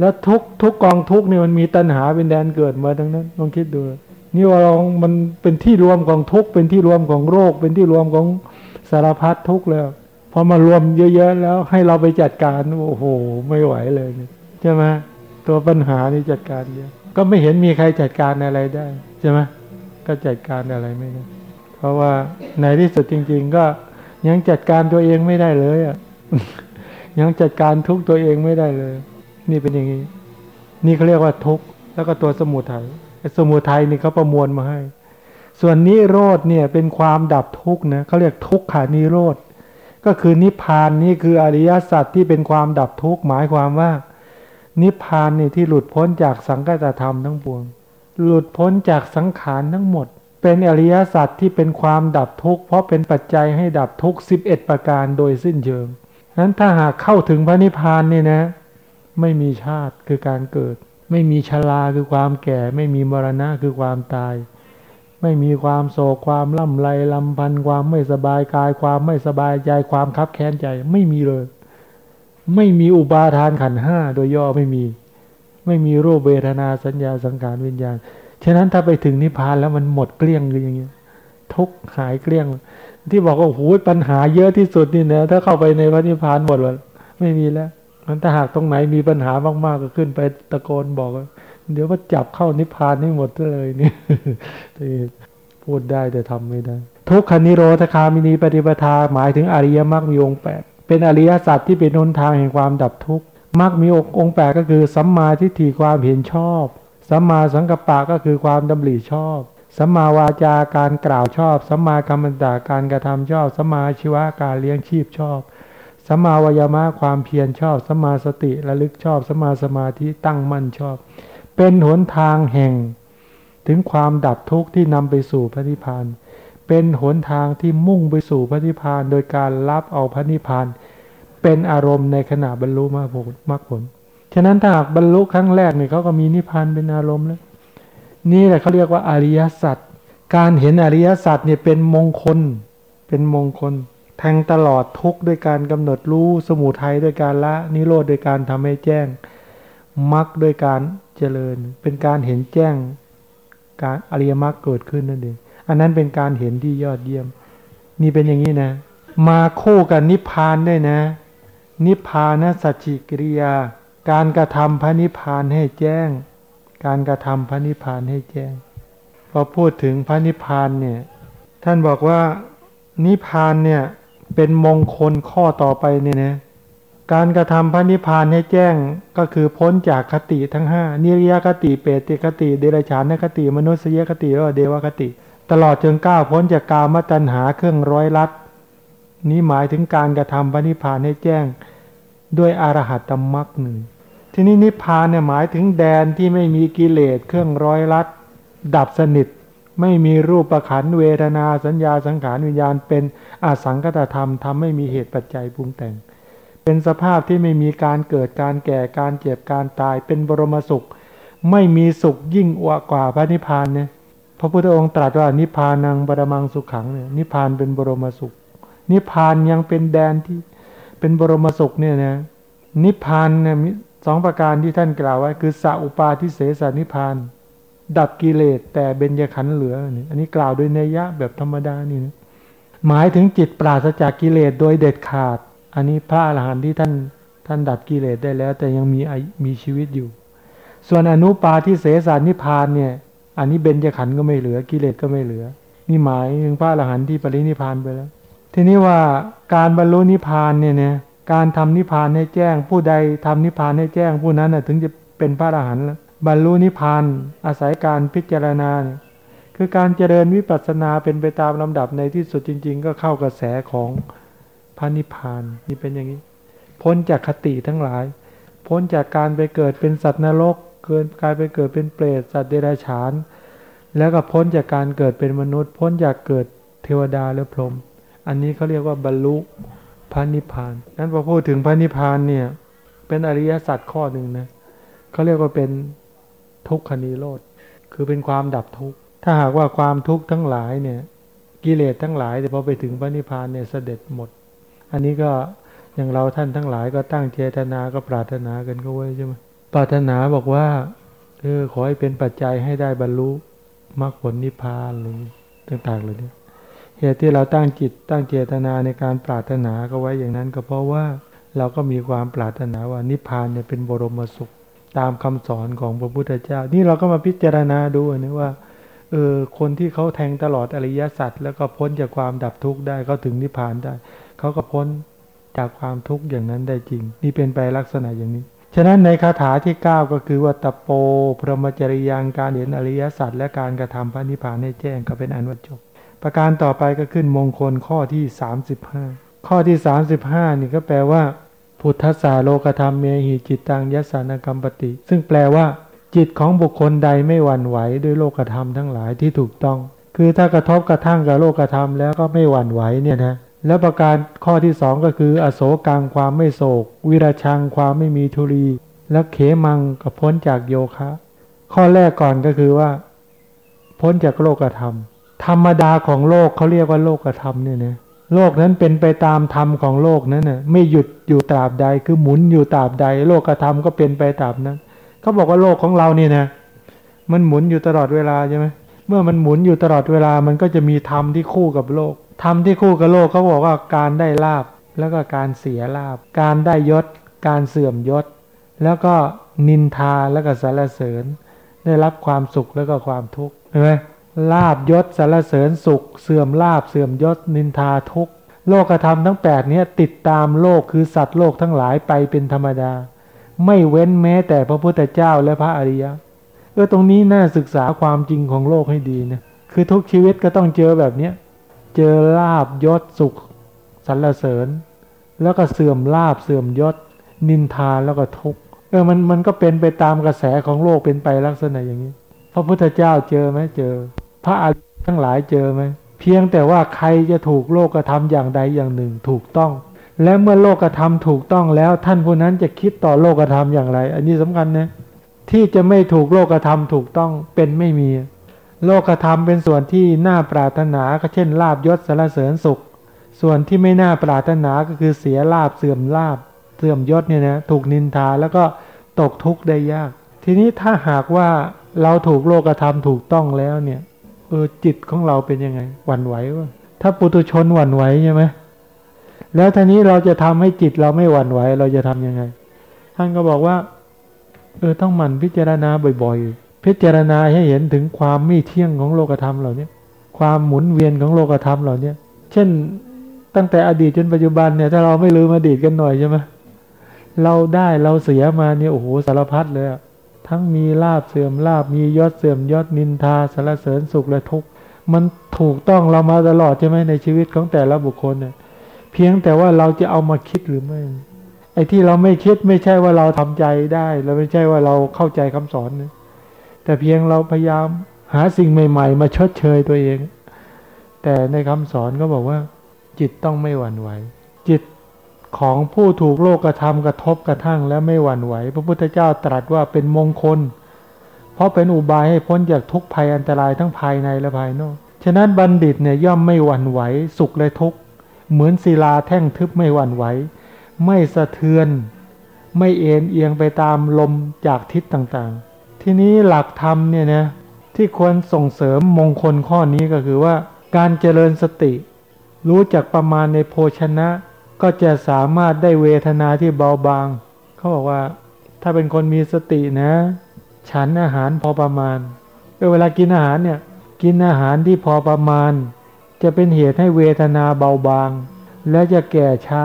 แล้วทุกทุกกองทุกข์นี่ยมันมีตัณหาเป็นแดนเกิดมาทั้งนั้นลองคิดดูนี่ว่าลองมันเป็นที่รวมของทุกเป็นที่รวมของโรค เป็นที่รวมของารพัดทุกข์แล้วพอมารวมเยอะ ๆ แล้วให้เราไปจัดการโอ้โห ไม่ไหวเลยใช่ไหมตัวปัญหานี่จัดการเยอะก็ไม่เห็นมีใครจัดการอะไรได้ใช่ไหมก็จัดการอะไรไม่ได้เพราะว่าในที่สุดจริง ๆ ก็ยังจัดการตัวเองไม่ได้เลยอะยังจัดการทุกตัวเองไม่ได้เลย นี่เป็นอย่างนี้ นี่เขาเรียกว่าทุกแล้วก็ตัวสมุทัยสมุทัยนี่เขาประมวลมาให้ ส่วนนิโรธเนี่ยเป็นความดับทุกข์นะเขาเรียกทุกขานิโรธ ก็คือนิพพานนี่คืออริยสัจที่เป็นความดับทุกข์หมายความว่า นิพพานนี่ที่หลุดพ้นจากสังกัตธรรมทั้งปวง หลุดพ้นจากสังขารทั้งหมด เป็นอริยสัจที่เป็นความดับทุกข์เพราะเป็นปัจจัยให้ดับทุกข์สิบเอ็ดประการโดยสิ้นเชิงนั้นถ้าหากเข้าถึงพระนิพพานนี่นะ ไม่มีชาติคือการเกิด ไม่มีชราคือความแก่ ไม่มีมรณะคือความตาย ไม่มีความโศกความล่ำไรลำพันธ์ความไม่สบายกายความไม่สบายใจความคับแค้นใจไม่มีเลย ไม่มีอุปาทานขันห้าโดยย่อไม่มี ไม่มีรูปเวทนาสัญญาสังขารวิญญาณฉะนั้นถ้าไปถึงนิพพานแล้วมันหมดเกลี้ยงเลยอย่างเงี้ยทุกหายเกลี้ยง ที่บอกว่าโอ้โหปัญหาเยอะที่สุดนี่นะถ้าเข้าไปในพระนิพพานหมดเลยไม่มีแล้วมันถ้าหากตรงไหนมีปัญหามากๆก็ขึ้นไปตะโกนบอกว่า เดี๋ยวว่าจับเข้านิพพานให้หมดเลยนี่พูดได้แต่ทำไม่ได้ ทุกขนิโรธคามินีปฏิปทาหมายถึงอริยมรรคมีองค์แปดเป็นอริยสัจที่เป็นหนทางแห่งความดับทุกข์มรรคมีองค์แปดก็คือสัมมาทิฏฐิความเห็นชอบสัมมาสังกัปปะก็คือความดำริชอบสัมมาวาจาการกล่าวชอบสัมมากรรมตาการกระทำชอบสัมมาชีวะการเลี้ยงชีพชอบสัมมาวายามะความเพียรชอบสัมมาสติระลึกชอบสัมมาสมาธิตั้งมั่นชอบ เป็นหนทางแห่ง ถึงความดับทุกข์ที่นำไปสู่พระนิพพาน เป็นหนทางที่มุ่งไปสู่พระนิพพาน โดยการรับเอาพระนิพพาน เป็นอารมณ์ในขณะบรรลุมรรคผลผล ฉะนั้นถ้าหากบรรลุครั้งแรกเนี่ยเขาก็มีนิพพานเป็นอารมณ์แล้ว นี่แหละเขาเรียกว่าอริยสัจ การเห็นอริยสัจเนี่ยเป็นมงคล เป็นมงคลแทงตลอดทุกด้วยการกำหนดรู้สมุทัยด้วยการละนิโรธด้วยการทำให้แจ้งมรรคด้วยการ เจริญ เป็นการเห็นแจ้งการอริยมรรคเกิดขึ้นนั่นเองอันนั้นเป็นการเห็นที่ยอดเยี่ยม นี่เป็นอย่างนี้นะ มาคู่กันนิพพานได้นะ นิพพานสัจจิกิริยา การกระทำพระนิพพานให้แจ้ง การกระทำพระนิพพานให้แจ้งพอพูดถึงพระนิพพานเนี่ยท่านบอกว่านิพพานเนี่ยเป็นมงคลข้อต่อไปเนี่ยนะ การกระทำพระนิพพานให้แจ้งก็คือพ้นจากคติทั้งห้านิริยคติเปติคติเดรัจฉานคติ มนุษยคติแล้วเดวคติ ตลอดจนก้าวพ้นจากกามตัณหาเครื่องร้อยลัดนี้หมายถึงการกระทำพระนิพพานให้แจ้ง ด้วยอรหัตตมรรคหนึ่งที่นี้นิพพานเนี่ยหมายถึงแดนที่ไม่มีกิเลสเครื่องร้อยลัด ดับสนิท ไม่มีรูปประขันเวทนาสัญญาสังขารวิญญาณเป็นอสังกตธรรมทำไม่มีเหตุปัจจัยปรุงแต่ง เป็นสภาพที่ไม่มีการเกิดการแก่การเจ็บการตาย เป็นบรมสุข ไม่มีสุขยิ่งกว่าพระนิพพานเนี่ยพระพุทธองค์ตรัสว่านิพพานังบรมังสุขขังเนี่ยนิพพานเป็นบรมสุข นิพพานยังเป็นแดนที่เป็นบรมสุขเนี่ยนะนิพพานเนี่ยสองประการที่ท่านกล่าวไว้คือสัอุปาทิเสสนิพพาน ดับกิเลสแต่เบญจขันธ์เหลือนี่อันนี้กล่าวโดยเนยะแบบธรรมดานี่นะหมายถึงจิตปราศจากกิเลสโดยเด็ดขาด อันนี้พระอรหันต์ที่ท่านท่านดับกิเลสได้แล้ว แต่ยังมีมีชีวิตอยู่ ส่วนอนุปาที่เสสานิพานเนี่ย อันนี้เบญจขันธ์ก็ไม่เหลือกิเลสก็ไม่เหลือ นี่หมายถึงพระอรหันต์ที่ปรินิพานไปแล้ว ทีนี้ว่าการบรรลุนิพานเนี่ยเนะการทำนิพานให้แจ้ง ผู้ใดทำนิพานให้แจ้ง ผู้นั้นนะถึงจะเป็นพระอรหันต์แล้วบรรลุนิพพานอาศัยการพิจารณาคือการเจริญวิปัสสนาเป็นไปตามลำดับในที่สุดจริง ๆ ก็เข้ากระแสของ พระนิพพานนี่เป็นอย่างนี้ พ้นจากคติทั้งหลาย พ้นจากการไปเกิดเป็นสัตว์นรก เกินกลายไปเกิดเป็นเปรตสัตว์เดรัจฉาน แล้วก็พ้นจากการเกิดเป็นมนุษย์ พ้นจากเกิดเทวดาและพรหมอันนี้เขาเรียกว่าบรรลุพระนิพพานนั้นพอพูดถึงพระนิพพานเนี่ยเป็นอริยสัจข้อหนึ่งนะเขาเรียกว่าเป็นทุกขนิโรธคือเป็นความดับทุกข์ถ้าหากว่าความทุกข์ทั้งหลายเนี่ยกิเลสทั้งหลายแต่พอไปถึงพระนิพพานเนี่ยเสด็จหมด อันนี้ก็อย่างเราท่านทั้งหลายก็ตั้งเจตนาก็ปรารถนากันก็ไว้ใช่ไหมปรารถนาบอกว่าเออขอให้เป็นปัจจัยให้ได้บรรลุมรรคผลนิพพานอะไรต่างๆเลยเนี่ยเหตุที่เราตั้งจิตตั้งเจตนาในการปรารถนาก็ไว้อย่างนั้น ก็เพราะว่าเราก็มีความปรารถนาว่านิพพานเนี่ยเป็นบรมสุข ตามคำสอนของพระพุทธเจ้า นี่เราก็มาพิจารณาดูนะว่าเออคนที่เขาแทงตลอดอริยสัจแล้วก็พ้นจากความดับทุกข์ได้เขาถึงนิพพานได้ เขาก็พ้นจากความทุกข์อย่างนั้นได้จริง นี่เป็นไปลักษณะอย่างนี้ ฉะนั้นในคาถาที่ 9 ก็คือว่าตโป พรหมจริยังการเห็นอริยสัจและการกระทำพระนิพพานให้แจ้งก็เป็นอันวจบ ประการต่อไปก็ขึ้นมงคลข้อที่ 35 ข้อที่ 35 นี่ก็แปลว่า พุทธสาโลกธรรมเมหิจิตตังยสานกรรมปติซึ่งแปลว่าจิตของบุคคลใดไม่หวั่นไหวด้วยโลกธรรมทั้งหลายที่ถูกต้อง คือถ้ากระทบกระทั่งกับโลกธรรมแล้วก็ไม่หวั่นไหวเนี่ยนะ แล้วประการข้อที่สองก็คือ อโศกังความไม่โศก วิราชังความไม่มีทุรี แล้วเขมังก็พ้นจากโยคะ ข้อแรกก่อนก็คือว่า พ้นจากโลกธรรม ธรรมดาของโลกเขาเรียกว่าโลกธรรมเนี่ยนะโลกนั้นเป็นไปตามธรรมของโลกนั้นน่ะไม่หยุดอยู่ตราบใดคือหมุนอยู่ตราบใด โลกธรรมก็เป็นไปตามนั้นเขาบอกว่าโลกของเราเนี่ยนะมันหมุนอยู่ตลอดเวลาใช่ไหมเมื่อมันหมุนอยู่ตลอดเวลามันก็จะมีธรรมที่คู่กับโลก ธรรมที่คู่กับโลกเขาบอกว่าการได้ลาบแล้วก็การเสียลาบ การได้ยศ การเสื่อมยศ แล้วก็นินทาแล้วก็สรรเสริญ ได้รับความสุขแล้วก็ความทุกข์เห็นไหมลาบยศสรรเสริญสุข เสื่อมลาบเสื่อมยศนินทาทุกข์โลกธรรมทั้ง8นี้ติดตามโลกคือสัตว์โลกทั้งหลายไปเป็นธรรมดา ไม่เว้นแม้แต่พระพุทธเจ้าและพระอริยะเออตรงนี้น่าศึกษาความจริงของโลกให้ดีนะคือทุกชีวิตก็ต้องเจอแบบเนี้ย เจอลาบยศสุขสรรเสริญ แล้วก็เสื่อมลาบเสื่อมยศ นินทาแล้วก็ทุกข์เออมันมันก็เป็นไปตามกระแสของโลกเป็นไปลักษณะอย่างนี้ พระพุทธเจ้าเจอไหมเจอ พระอริยทั้งหลายเจอไหมเพียงแต่ว่าใครจะถูกโลกกระทำอย่างใดอย่างหนึ่งถูกต้อง และเมื่อโลกกระทำถูกต้องแล้ว ท่านผู้นั้นจะคิดต่อโลกกระทำอย่างไร อันนี้สำคัญนะที่จะไม่ถูกโลกกระทำถูกต้องเป็นไม่มี โลกกระทำเป็นส่วนที่น่าปรารถนาก็เช่นลาบยศสารเสริญสุข ส่วนที่ไม่น่าปรารถนาก็คือเสียลาบเสื่อมลาบ เสื่อมยศเนี่ยนะถูกนินทาแล้วก็ตกทุกข์ได้ยาก ทีนี้ถ้าหากว่าเราถูกโลกธรรมถูกต้องแล้วเนี่ยเออจิตของเราเป็นยังไงหวั่นไหววะถ้าปุถุชนหวั่นไหวใช่ไหมแล้วทีนี้เราจะทำให้จิตเราไม่หวั่นไหวเราจะทํำยังไง ท่านก็บอกว่าเออต้องหมั่นพิจารณาบ่อยๆ พิจารณาให้เห็นถึงความไม่เที่ยงของโลกธรรมเหล่านี้ความหมุนเวียนของโลกธรรมเหล่านี้เช่นตั้งแต่อดีตจนปัจจุบันเนี่ยถ้าเราไม่ลืมอดีตกันหน่อยใช่ไหมเราได้เราเสียมาเนี่ยโอ้โหสารพัดเลยอะทั้งมีลาบเสื่อมลาบมียศเสื่อมยศนินทาสารเสริญสุขและทุกข์มันถูกต้องเรามาตลอดใช่ไหมในชีวิตของแต่ละบุคคลเนี่ยเพียงแต่ว่าเราจะเอามาคิดหรือไม่ ไอ้ที่เราไม่คิดไม่ใช่ว่าเราทำใจได้ เราไม่ใช่ว่าเราเข้าใจคำสอนนะ แต่เพียงเราพยายามหาสิ่งใหม่ ๆ มาชดเชยตัวเอง แต่ในคำสอนก็บอกว่า จิตต้องไม่หวั่นไหว จิตของผู้ถูกโลกกระทำกระทบกระทั่งและไม่หวั่นไหว พระพุทธเจ้าตรัสว่าเป็นมงคล เพราะเป็นอุบายให้พ้นจากทุกภัยอันตรายทั้งภายในและภายนอก ฉะนั้นบัณฑิตเนี่ยย่อมไม่หวั่นไหว สุขและทุกข์เหมือนศิลาแท่งทึบไม่หวั่นไหว ไม่สะเทือน ไม่เอ็นเอียงไปตามลมจากทิศต่างๆ ที่นี้หลักธรรมเนี่ยนะที่ควรส่งเสริมมงคลข้อนี้ก็คือว่า การเจริญสติ รู้จักประมาณในโภชนะ ก็จะสามารถได้เวทนาที่เบาบางเขาบอกว่า ถ้าเป็นคนมีสตินะ ฉันอาหารพอประมาณเวลากินอาหารเนี่ยกินอาหารที่พอประมาณ จะเป็นเหตุให้เวทนาเบาบาง และจะแก่ช้า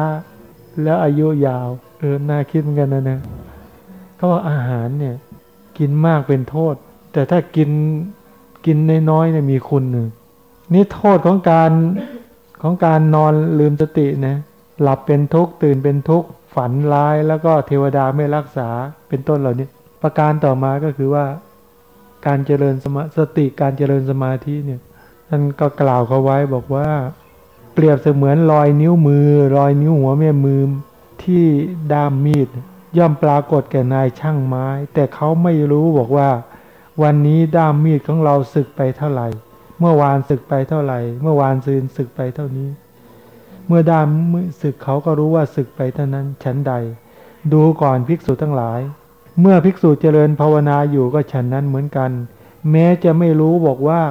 แล้วอายุยาว เออน่าคิดเหมือนกันนะเนะเขาบอกอาหารเนี่ย กินมากเป็นโทษ แต่ถ้ากินกินน้อยๆเนี่ยมีคุณหนึ่งนี่โทษของการของการนอนลืมสตินะหลับเป็นทุกข์ตื่นเป็นทุกข์ฝันร้ายแล้วก็เทวดาไม่รักษาเป็นต้นเหล่านี้ประการต่อมาก็คือว่า การเจริญสมาสติการเจริญสมาธิเนี่ยท่านก็กล่าวเขาไว้บอกว่า เปรียบเสมือนรอยนิ้วมือ รอยนิ้วหัวแม่มือที่ด้ามมีด ย่อมปรากฏแก่นายช่างไม้ แต่เขาไม่รู้บอกว่า วันนี้ด้ามมีดของเราศึกไปเท่าไหร่ เมื่อวานศึกไปเท่าไหร่ เมื่อวานซืนศึกไปเท่านี้ เมื่อด้ามมือศึกเขาก็รู้ว่าศึกไปเท่านั้นฉันใด ดูก่อนภิกษุทั้งหลาย เมื่อภิกษุเจริญภาวนาอยู่ก็ฉันนั้นเหมือนกัน แม้จะไม่รู้บอกว่า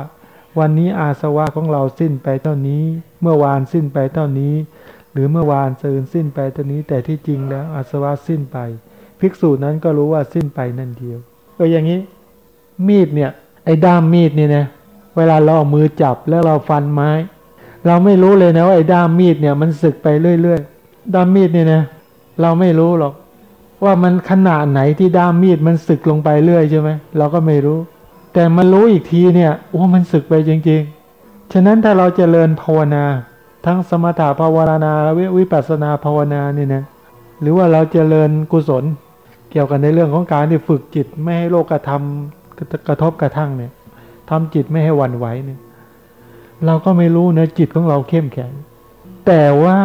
วันนี้อาสวะของเราสิ้นไปเท่านี้ เมื่อวานสิ้นไปเท่านี้ รือเมื่อวานซืนสิ้นไปเท่านี้แต่ที่จริงแล้วอาสวะสิ้นไป ภิกษุนั้นก็รู้ว่าสิ้นไปนั่นเดียวก็อย่างนี้ มีดเนี่ย ไอ้ด้ามมีดเนี่ยนะเวลาเราเอามือจับแล้วเราฟันไม้ เราไม่รู้เลยนะว่าไอ้ด้ามมีดเนี่ยมันสึกไปเรื่อยๆด้ามมีดเนี่ยนะเราไม่รู้หรอก ว่ามันขนาดไหนที่ด้ามมีดมันสึกลงไปเรื่อยใช่ไหมเราก็ไม่รู้ แต่มันรู้อีกทีเนี่ยโอ้มันสึกไปจริง ๆ ฉะนั้นถ้าเราจเจริญภาวนา ทั้งสมถะภาวนาและวิปัสนาภาวนานี่นะหรือว่าเราจเจริญกุศล เกี่ยวกันในเรื่องของการที่ฝึกจิตไม่ให้โลกกระทำกระทบกระทั่งเนี่ยทำจิตไม่ให้หวั่นไหวเนี่ยเราก็ไม่รู้นะจิตของเราเข้มแข็ง แต่ว่า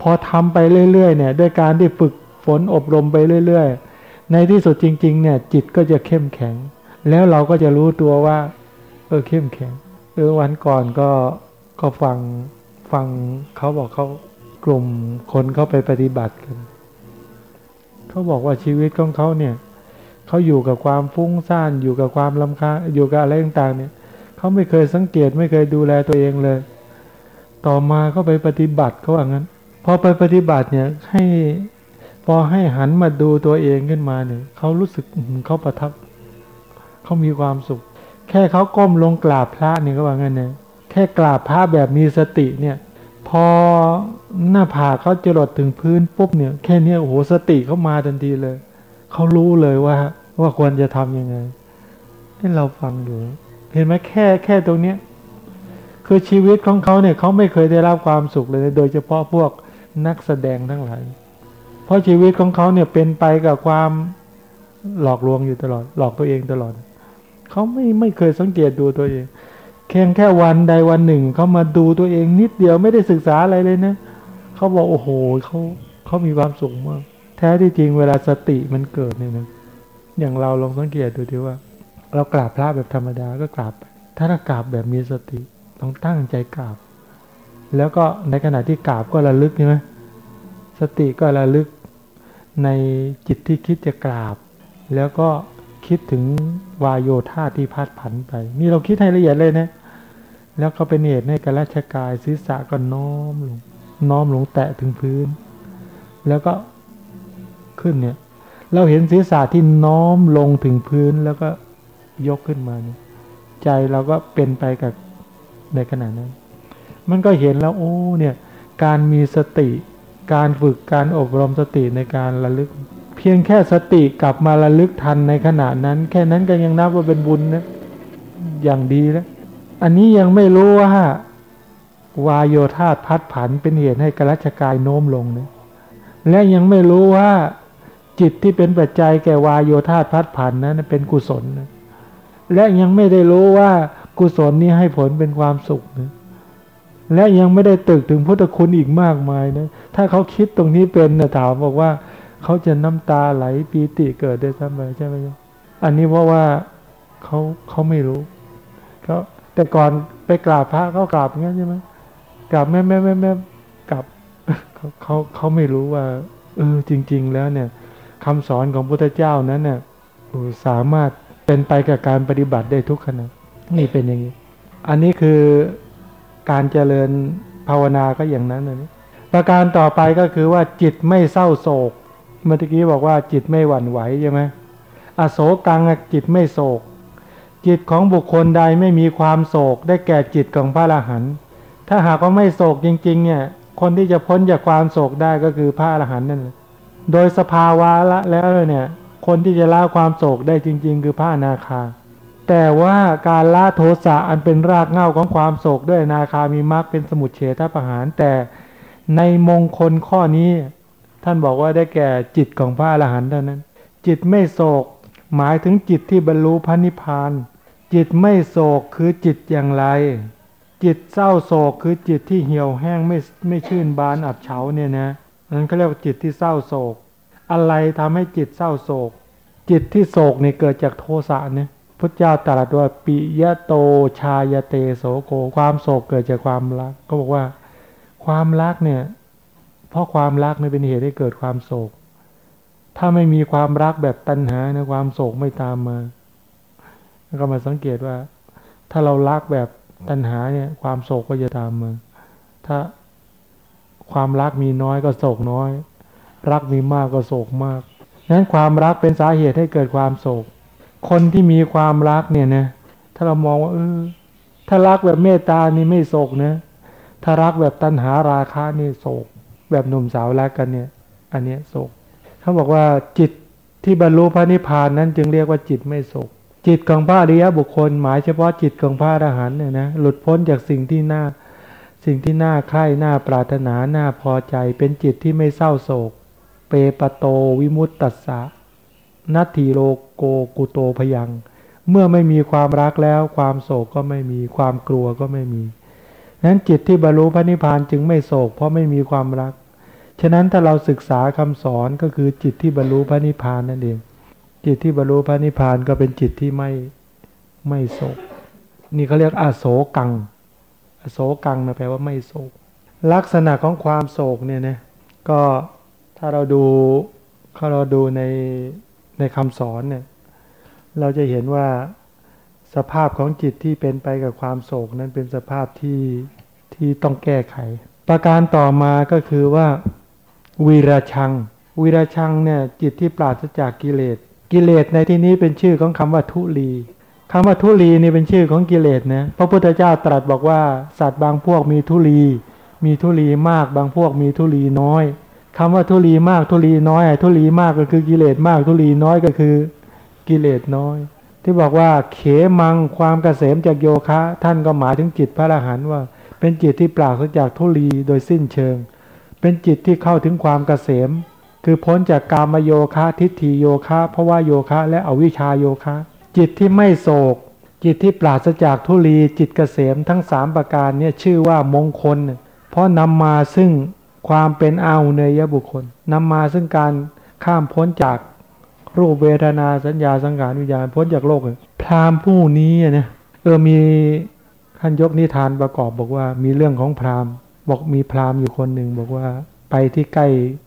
พอทำไปเรื่อยๆเนี่ยด้วยการที่ฝึกฝนอบรมไปเรื่อยๆ ในที่สุดจริง ๆ เนี่ย จิตก็จะเข้มแข็ง แล้วเราก็จะรู้ตัวว่า เออเข้มแข็งเออวันก่อนก็ก็ฟัง ฟังเขาบอกเขากลุ่มคนเขาไปปฏิบัติกันเขาบอกว่าชีวิตของเขาเนี่ยเขาอยู่กับความฟุ้งซ่านอยู่กับความลำคาอยู่กับอะไรต่างๆ เนี่ยเขาไม่เคยสังเกตไม่เคยดูแลตัวเองเลย ต่อมาเขาไปปฏิบัติเขาว่างั้นพอไปปฏิบัติเนี่ยให้พอให้หันมาดูตัวเองขึ้นมาเนี่ยเขารู้สึกเขาประทับเขามีความสุข แค่เขาก้มลงกราบพระเนี่ยก็ว่างั้นเนี่ย แค่กราบพระแบบมีสติเนี่ย พอหน้าผากเขาจะหลดถึงพื้นปุ๊บเนี่ย แค่นี้โอ้โหสติเขามาทันทีเลย เขารู้เลยว่า ว่าควรจะทํำยังไงให้เราฟังอยู่ เห็นไหมแค่แค่ตรงเนี้ยคือชีวิตของเขาเนี่ยเขาไม่เคยได้รับความสุขเลย โดยเฉพาะพวกนักแสดงทั้งหลายเพราะชีวิตของเขาเนี่ยเป็นไปกับความหลอกลวงอยู่ตลอด หลอกตัวเองตลอด เขาไม่ไม่เคยสังเกตดูตัวเอง แค่แค่วันใดวันหนึ่งเขามาดูตัวเองนิดเดียวไม่ได้ศึกษาอะไรเลยนะเขาบอกโอ้โหเขาเขามีความสุขมากแท้ที่จริงเวลาสติมันเกิดเนี่ยนะอย่างเราลองสังเกตดูดีว่า เรากราบพระแบบธรรมดาก็กราบ ถ้าเรากราบแบบมีสติต้องตั้งใจกราบ แล้วก็ในขณะที่กราบก็ระลึกใช่ไหมสติก็ระลึกในจิตที่คิดจะกราบ แล้วก็คิดถึงวายโยธาที่พัดผันไป นี่เราคิดให้ละเอียดเลยนะ แล้วก็เป็นเหตุให้กระราชกายศีรษะก็น้อมลงน้อมลงแตะถึงพื้น แล้วก็ขึ้นเนี่ย เราเห็นศีรษะที่น้อมลงถึงพื้นแล้วก็ยกขึ้นมาเนี่ยใจเราก็เป็นไปกับในขณะนั้น มันก็เห็นแล้วโอ้เนี่ย การมีสติ การฝึกการอบรมสติในการระลึก เพียงแค่สติกลับมาระลึกทันในขณะนั้น แค่นั้นก็ยังนับว่าเป็นบุญนะอย่างดีแล้ว อันนี้ยังไม่รู้ว่าวายโยธาพัดผันเป็นเหตุให้กรัชกายโน้มลงนะและยังไม่รู้ว่าจิตที่เป็นปัจจัยแก่วายโยธาพัดผันนั้นเป็นกุศลนะและยังไม่ได้รู้ว่ากุศลนี้ให้ผลเป็นความสุขนะและยังไม่ได้ตึกถึงพุทธคุณอีกมากมายนะถ้าเขาคิดตรงนี้เป็นนะถามบอกว่าเขาจะน้ำตาไหลปีติเกิดได้ทำไมใช่ไหมอันนี้เพราะว่าเขาเขาไม่รู้เขา แต่ก่อนไปกราบพระเขากราบงั้นใช่ไหมกราบแม่แม่แม่แม่กราบเขาเขาเขาไม่รู้ว่า เออจริง ๆ แล้วเนี่ยคำสอนของพุทธเจ้านั้นเนี่ยสามารถเป็นไปกับการปฏิบัติได้ทุกขณะนี่เป็นอย่างนี้ อันนี้คือการเจริญภาวนาก็อย่างนั้นนะประการต่อไปก็คือว่าจิตไม่เศร้าโศก เมื่อกี้บอกว่าจิตไม่หวั่นไหวใช่ไหมอโศกังจิตไม่โศก จิตของบุคคลใดไม่มีความโศกได้แก่จิตของพระอรหันต์ถ้าหากว่าไม่โศกจริง ๆ เนี่ย คนที่จะพ้นจากความโศกได้ก็คือพระอรหันต์นั่นแหละโดยสภาวะละแล้วเนี่ย คนที่จะละความโศกได้จริง ๆ คือพระอนาคา แต่ว่าการละโทสะอันเป็นรากเหง้าของความโศกด้วยนาคามีมรรคเป็นสมุทเฉทประหาร แต่ในมงคลข้อนี้ ท่านบอกว่าได้แก่จิตของพระอรหันต์เท่านั้น จิตไม่โศก หมายถึงจิตที่บรรลุพระนิพพาน จิตไม่โศกคือจิตอย่างไร จิตเศร้าโศกคือจิตที่เหี่ยวแห้งไม่ไม่ชื่นบานอับเฉาเนี่ยนะนั้นเขาเรียกว่าจิตที่เศร้าโศก อะไรทำให้จิตเศร้าโศก จิตที่โศกเนี่ยเกิดจากโทสะเนี่ยพุทธเจ้าตรัสว่าปิยะโตชายเตโสโกความโศกเกิดจากความรัก ก็บอกว่า ความรักเนี่ย เพราะความรักเนี่ยเป็นเหตุให้เกิดความโศก ถ้าไม่มีความรักแบบตัณหานี่ยความโศกไม่ตามมา แล้วก็มาสังเกตว่า ถ้าเรารักแบบตัณหาเนี่ย ความโศกก็จะตามมา ถ้าความรักมีน้อยก็โศกน้อย รักมีมากก็โศกมากนั้นความรักเป็นสาเหตุให้เกิดความโศก คนที่มีความรักเนี่ยนะถ้าเรามองว่าเออถ้ารักแบบเมตตานี่ไม่โศกนะถ้ารักแบบตัณหาราคะนี่โศก แบบหนุ่มสาวรักกันเนี่ย อันเนี้ยโศก เขาบอกว่าจิตที่บรรลุพระนิพพานนั้นจึงเรียกว่าจิตไม่โศกจิตของพระอริยบุคคล หมายเฉพาะจิตของพระอรหันต์เนี่ยนะหลุดพ้นจากสิ่งที่น่าสิ่งที่น่าใคร่น่าปรารถนาน่าพอใจ เป็นจิตที่ไม่เศร้าโศก เปปโตวิมุตตัสสะนัตถิโลโกกุโตพยัง เมื่อไม่มีความรักแล้ว ความโศกก็ไม่มีความกลัวก็ไม่มีนั้นจิตที่บรรลุพระนิพพานจึงไม่โศก เพราะไม่มีความรัก ฉะนั้นถ้าเราศึกษาคำสอนก็คือจิตที่บรรลุพระนิพพานนั่นเอง จิตที่บรรลุพระนิพพานก็เป็นจิตที่ไม่ไม่โศก นี่เขาเรียกอโศกัง อโศกังนะแปลว่าไม่โศก ลักษณะของความโศกเนี่ยนะก็ถ้าเราดูถ้าเราดูในในคำสอนเนี่ยเราจะเห็นว่าสภาพของจิตที่เป็นไปกับความโศกนั้นเป็นสภาพที่ที่ต้องแก้ไข ประการต่อมาก็คือว่า วีรชัง วีรชังเนี่ยจิตที่ปราศจากกิเลส กิเลสในที่นี้เป็นชื่อของคำว่าทุลีคำว่าทุลีนี่เป็นชื่อของกิเลสนะพระพุทธเจ้าตรัสบอกว่าสัตว์บางพวกมีทุลี มีทุลีมากบางพวกมีทุลีน้อยคำว่าทุลีมากทุลีน้อยทุลีมากก็คือกิเลสมากทุลีน้อยก็คือกิเลสน้อย ที่บอกว่าเขมังความเกษมจากโยคะ ท่านก็หมายถึงจิตพระอรหันต์ว่า เป็นจิตที่ปราศจากทุลีโดยสิ้นเชิง เป็นจิตที่เข้าถึงความเกษม คือพ้นจากกามโยคะทิฏฐิโยคะเพราะว่าโยคะและอวิชชาโยคะ จิตที่ไม่โศก จิตที่ปราศจากทุลีจิตเกษมทั้งสามประการเนี่ยชื่อว่ามงคล เพราะนำมาซึ่งความเป็นอาหุเนยบุคคลนำมาซึ่งการข้ามพ้นจากรูปเวทนาสัญญาสังขารวิญญาณพ้นจากโลกพราหมณ์ผู้นี้เนี่ยเออมีท่านยกนิทานประกอบบอกว่ามีเรื่องของพราหมณ์ บอกมีพราหมณ์อยู่คนหนึ่งบอกว่าไปที่ใกล้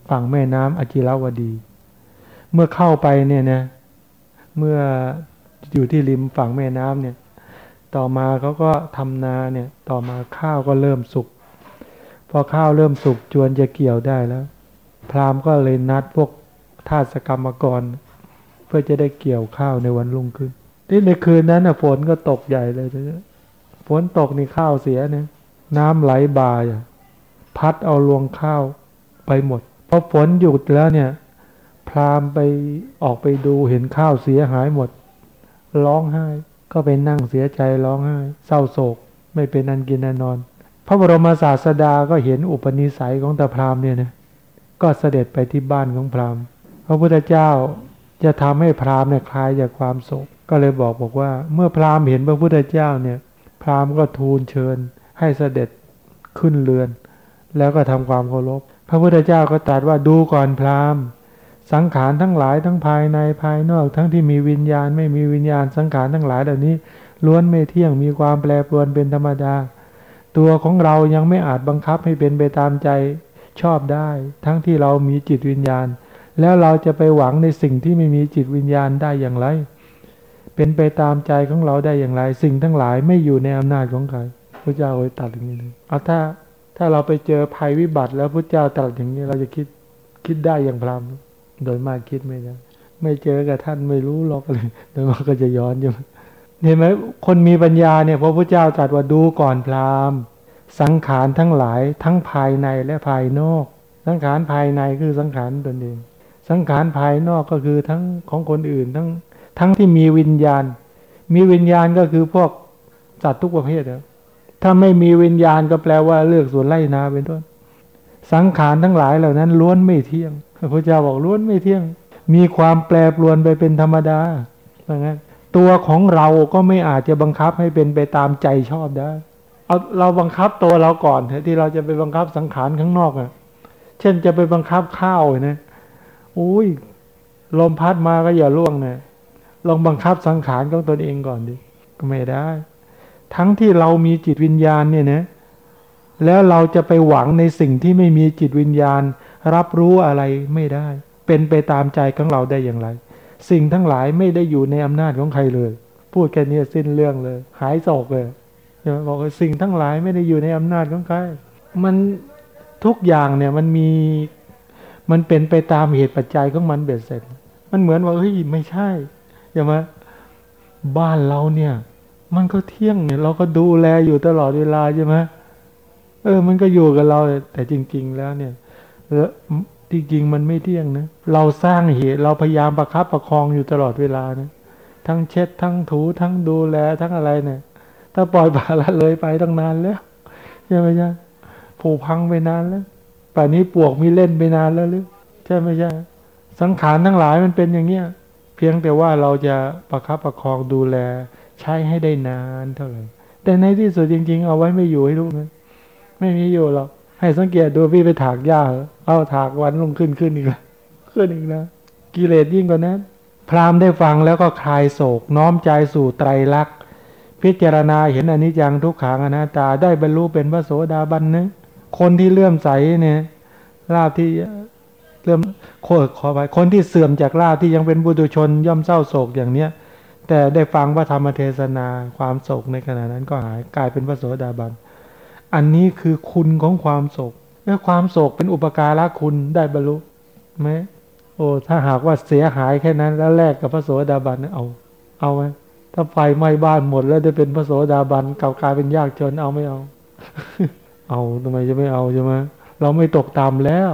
ฝั่งแม่น้ำอจิรวดี เมื่อเข้าไปเนี่ยนะ เมื่ออยู่ที่ริมฝั่งแม่น้ำเนี่ย ต่อมาเขาก็ทำนาเนี่ย ต่อมาข้าวก็เริ่มสุก พอข้าวเริ่มสุกจวนจะเกี่ยวได้แล้ว พราหมณ์ก็เลยนัดพวกทาสกรรมกร เพื่อจะได้เกี่ยวข้าวในวันรุ่งขึ้นที่ในคืนนั้นฝนก็ตกใหญ่เลย ฝนตกนี่ข้าวเสียเนี่ย น้ำไหลบ่าพัดเอารวงข้าวไปหมดพอฝนหยุดแล้วเนี่ย พรามไปออกไปดูเห็นข้าวเสียหายหมด ร้องไห้ ก็ไปนั่งเสียใจร้องไห้ เศร้าโศก ไม่เป็นอันกินอันนอน พระบรมศาสดาก็เห็นอุปนิสัยของตาพรามเนี่ยนะก็เสด็จไปที่บ้านของพรามพระพุทธเจ้าจะทำให้พรามเนี่ยคลายจากความโศก ก็เลยบอกบอกว่า เมื่อพรามเห็นพระพุทธเจ้าเนี่ย พรามก็ทูลเชิญ ให้เสด็จขึ้นเรือน แล้วก็ทำความเคารพ พระพุทธเจ้าก็ตรัสว่าดูก่อนพราหมณ์ สังขารทั้งหลายทั้งภายในภายนอก ทั้งที่มีวิญญาณไม่มีวิญญาณสังขารทั้งหลายเหล่านี้ล้วนไม่เที่ยงมีความแปรปรวนเป็นธรรมดา ตัวของเรายังไม่อาจบังคับให้เป็นไปตามใจชอบได้ ทั้งที่เรามีจิตวิญญาณ แล้วเราจะไปหวังในสิ่งที่ไม่มีจิตวิญญาณได้อย่างไร เป็นไปตามใจของเราได้อย่างไร สิ่งทั้งหลายไม่อยู่ในอำนาจของใคร พระเจ้าโอยตัดอย่างนี้เลยเอาถ้าถ้าเราไปเจอภัยวิบัติ แล้วพระเจ้าตรัสอย่างนี้ เราจะคิดคิดได้อย่างพรามโดยมากคิดไม่ได้ไม่เจอกับท่านไม่รู้หรอกเลยโดยมากก็จะย้อนอยู่เห็นไหมคนมีปัญญาเนี่ยพระพุทธเจ้าตรัสว่าดูก่อนพรามสังขารทั้งหลายทั้งภายในและภายนอก สังขารภายในคือสังขารตนเอง สังขารภายนอกก็คือทั้งของคนอื่นทั้งทั้งที่มีวิญญาณ มีวิญญาณก็คือพวกสัตว์ทุกประเภทนะ ถ้าไม่มีวิญญาณก็แปลว่าเลือกส่วนไล่นาเป็นต้น สังขารทั้งหลายเหล่านั้นล้วนไม่เที่ยงพระเจ้าบอกล้วนไม่เที่ยง มีความแปรปรวนไปเป็นธรรมดาอย่างนั้นตัวของเราก็ไม่อาจจะบังคับให้เป็นไปตามใจชอบได้ เอาเราบังคับตัวเราก่อนที่เราจะไปบังคับสังขารข้างนอกอะ เช่นจะไปบังคับข้าวนะอุ้ยลมพัดมาก็อย่าล่วงนะลองบังคับสังขารของตนเองก่อนดิก็ไม่ได้ ทั้งที่เรามีจิตวิญญาณเนี่ยนะแล้วเราจะไปหวังในสิ่งที่ไม่มีจิตวิญญาณ รับรู้อะไรไม่ได้ เป็นไปตามใจของเราได้อย่างไร สิ่งทั้งหลายไม่ได้อยู่ในอำนาจของใครเลย พูดแค่นี้สิ้นเรื่องเลย หายโศกเลยใช่ไหมบอกว่าสิ่งทั้งหลายไม่ได้อยู่ในอำนาจของใครมันทุกอย่างเนี่ยมันมีมันเป็นไปตามเหตุปัจจัยของมันเบ็ดเสร็จ มันเหมือนว่าเฮ้ยไม่ใช่ใช่ไหมบ้านเราเนี่ย มันก็เที่ยงเนี่ยเราก็ดูแลอยู่ตลอดเวลาใช่ไหมเออ มันก็อยู่กับเรา แต่จริง ๆ แล้วเนี่ยและจริงๆมันไม่เที่ยงนะเราสร้างเหตุเราพยายามประคับประคองอยู่ตลอดเวลานะทั้งเช็ดทั้งถูทั้งดูแลทั้งอะไรเนี่ย ถ้าปล่อยปละละเลยไปตั้งนานแล้วใช่ไหมจ๊ะผูพังไปนานแล้วป่านนี้ปวกมีเล่นไปนานแล้วหรือใช่ไหมจ๊ะสังขารทั้งหลายมันเป็นอย่างเนี้ยเพียงแต่ว่าเราจะประคับประคองดูแล ใช้ให้ได้นานเท่าไหร่ แต่ในที่สุดจริง ๆ เอาไว้ไม่อยู่ให้ลูกนะไม่มีอยู่หรอก ให้สังเกตดูพี่ไปถากหญ้าเอาถากวันลงขึ้นขึ้นอีกแล้วขึ้นอีกแล้วกิเลสยิ่งกว่านั้น พราหมณ์ได้ฟังแล้วก็คลายโศก น้อมใจสู่ไตรลักษณ์พิจารณาเห็นอนิจจังทุกขังอนัตตาได้บรรลุเป็นพระโสดาบันนะคนที่เลื่อมใสเนี่ยลาภที่เลื่อมขอขอไปคนที่เสื่อมจากลาภที่ยังเป็นบุตุชนย่อมเศร้าโศกอย่างเนี้ย แต่ได้ฟังพระธรรมเทศนาความโศกในขณะนั้นก็หายกลายเป็นพระโสดาบัน อันนี้คือคุณของความโศกเมื่อความโศกเป็นอุปการะคุณได้บรรลุไหมโอ้ถ้าหากว่าเสียหายแค่นั้น แล้วแลกกับพระโสดาบันเอา เอาไหมถ้าไฟไหม้บ้านหมดแล้วได้เป็นพระโสดาบันกลับกลายเป็นยากจนเอาไม่เอา เอาทำไมจะไม่เอาใช่ไหมเราไม่ตกตามแล้ว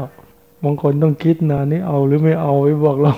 บางคนต้องคิดนะนี่เอาหรือไม่เอาไว้บอกเรา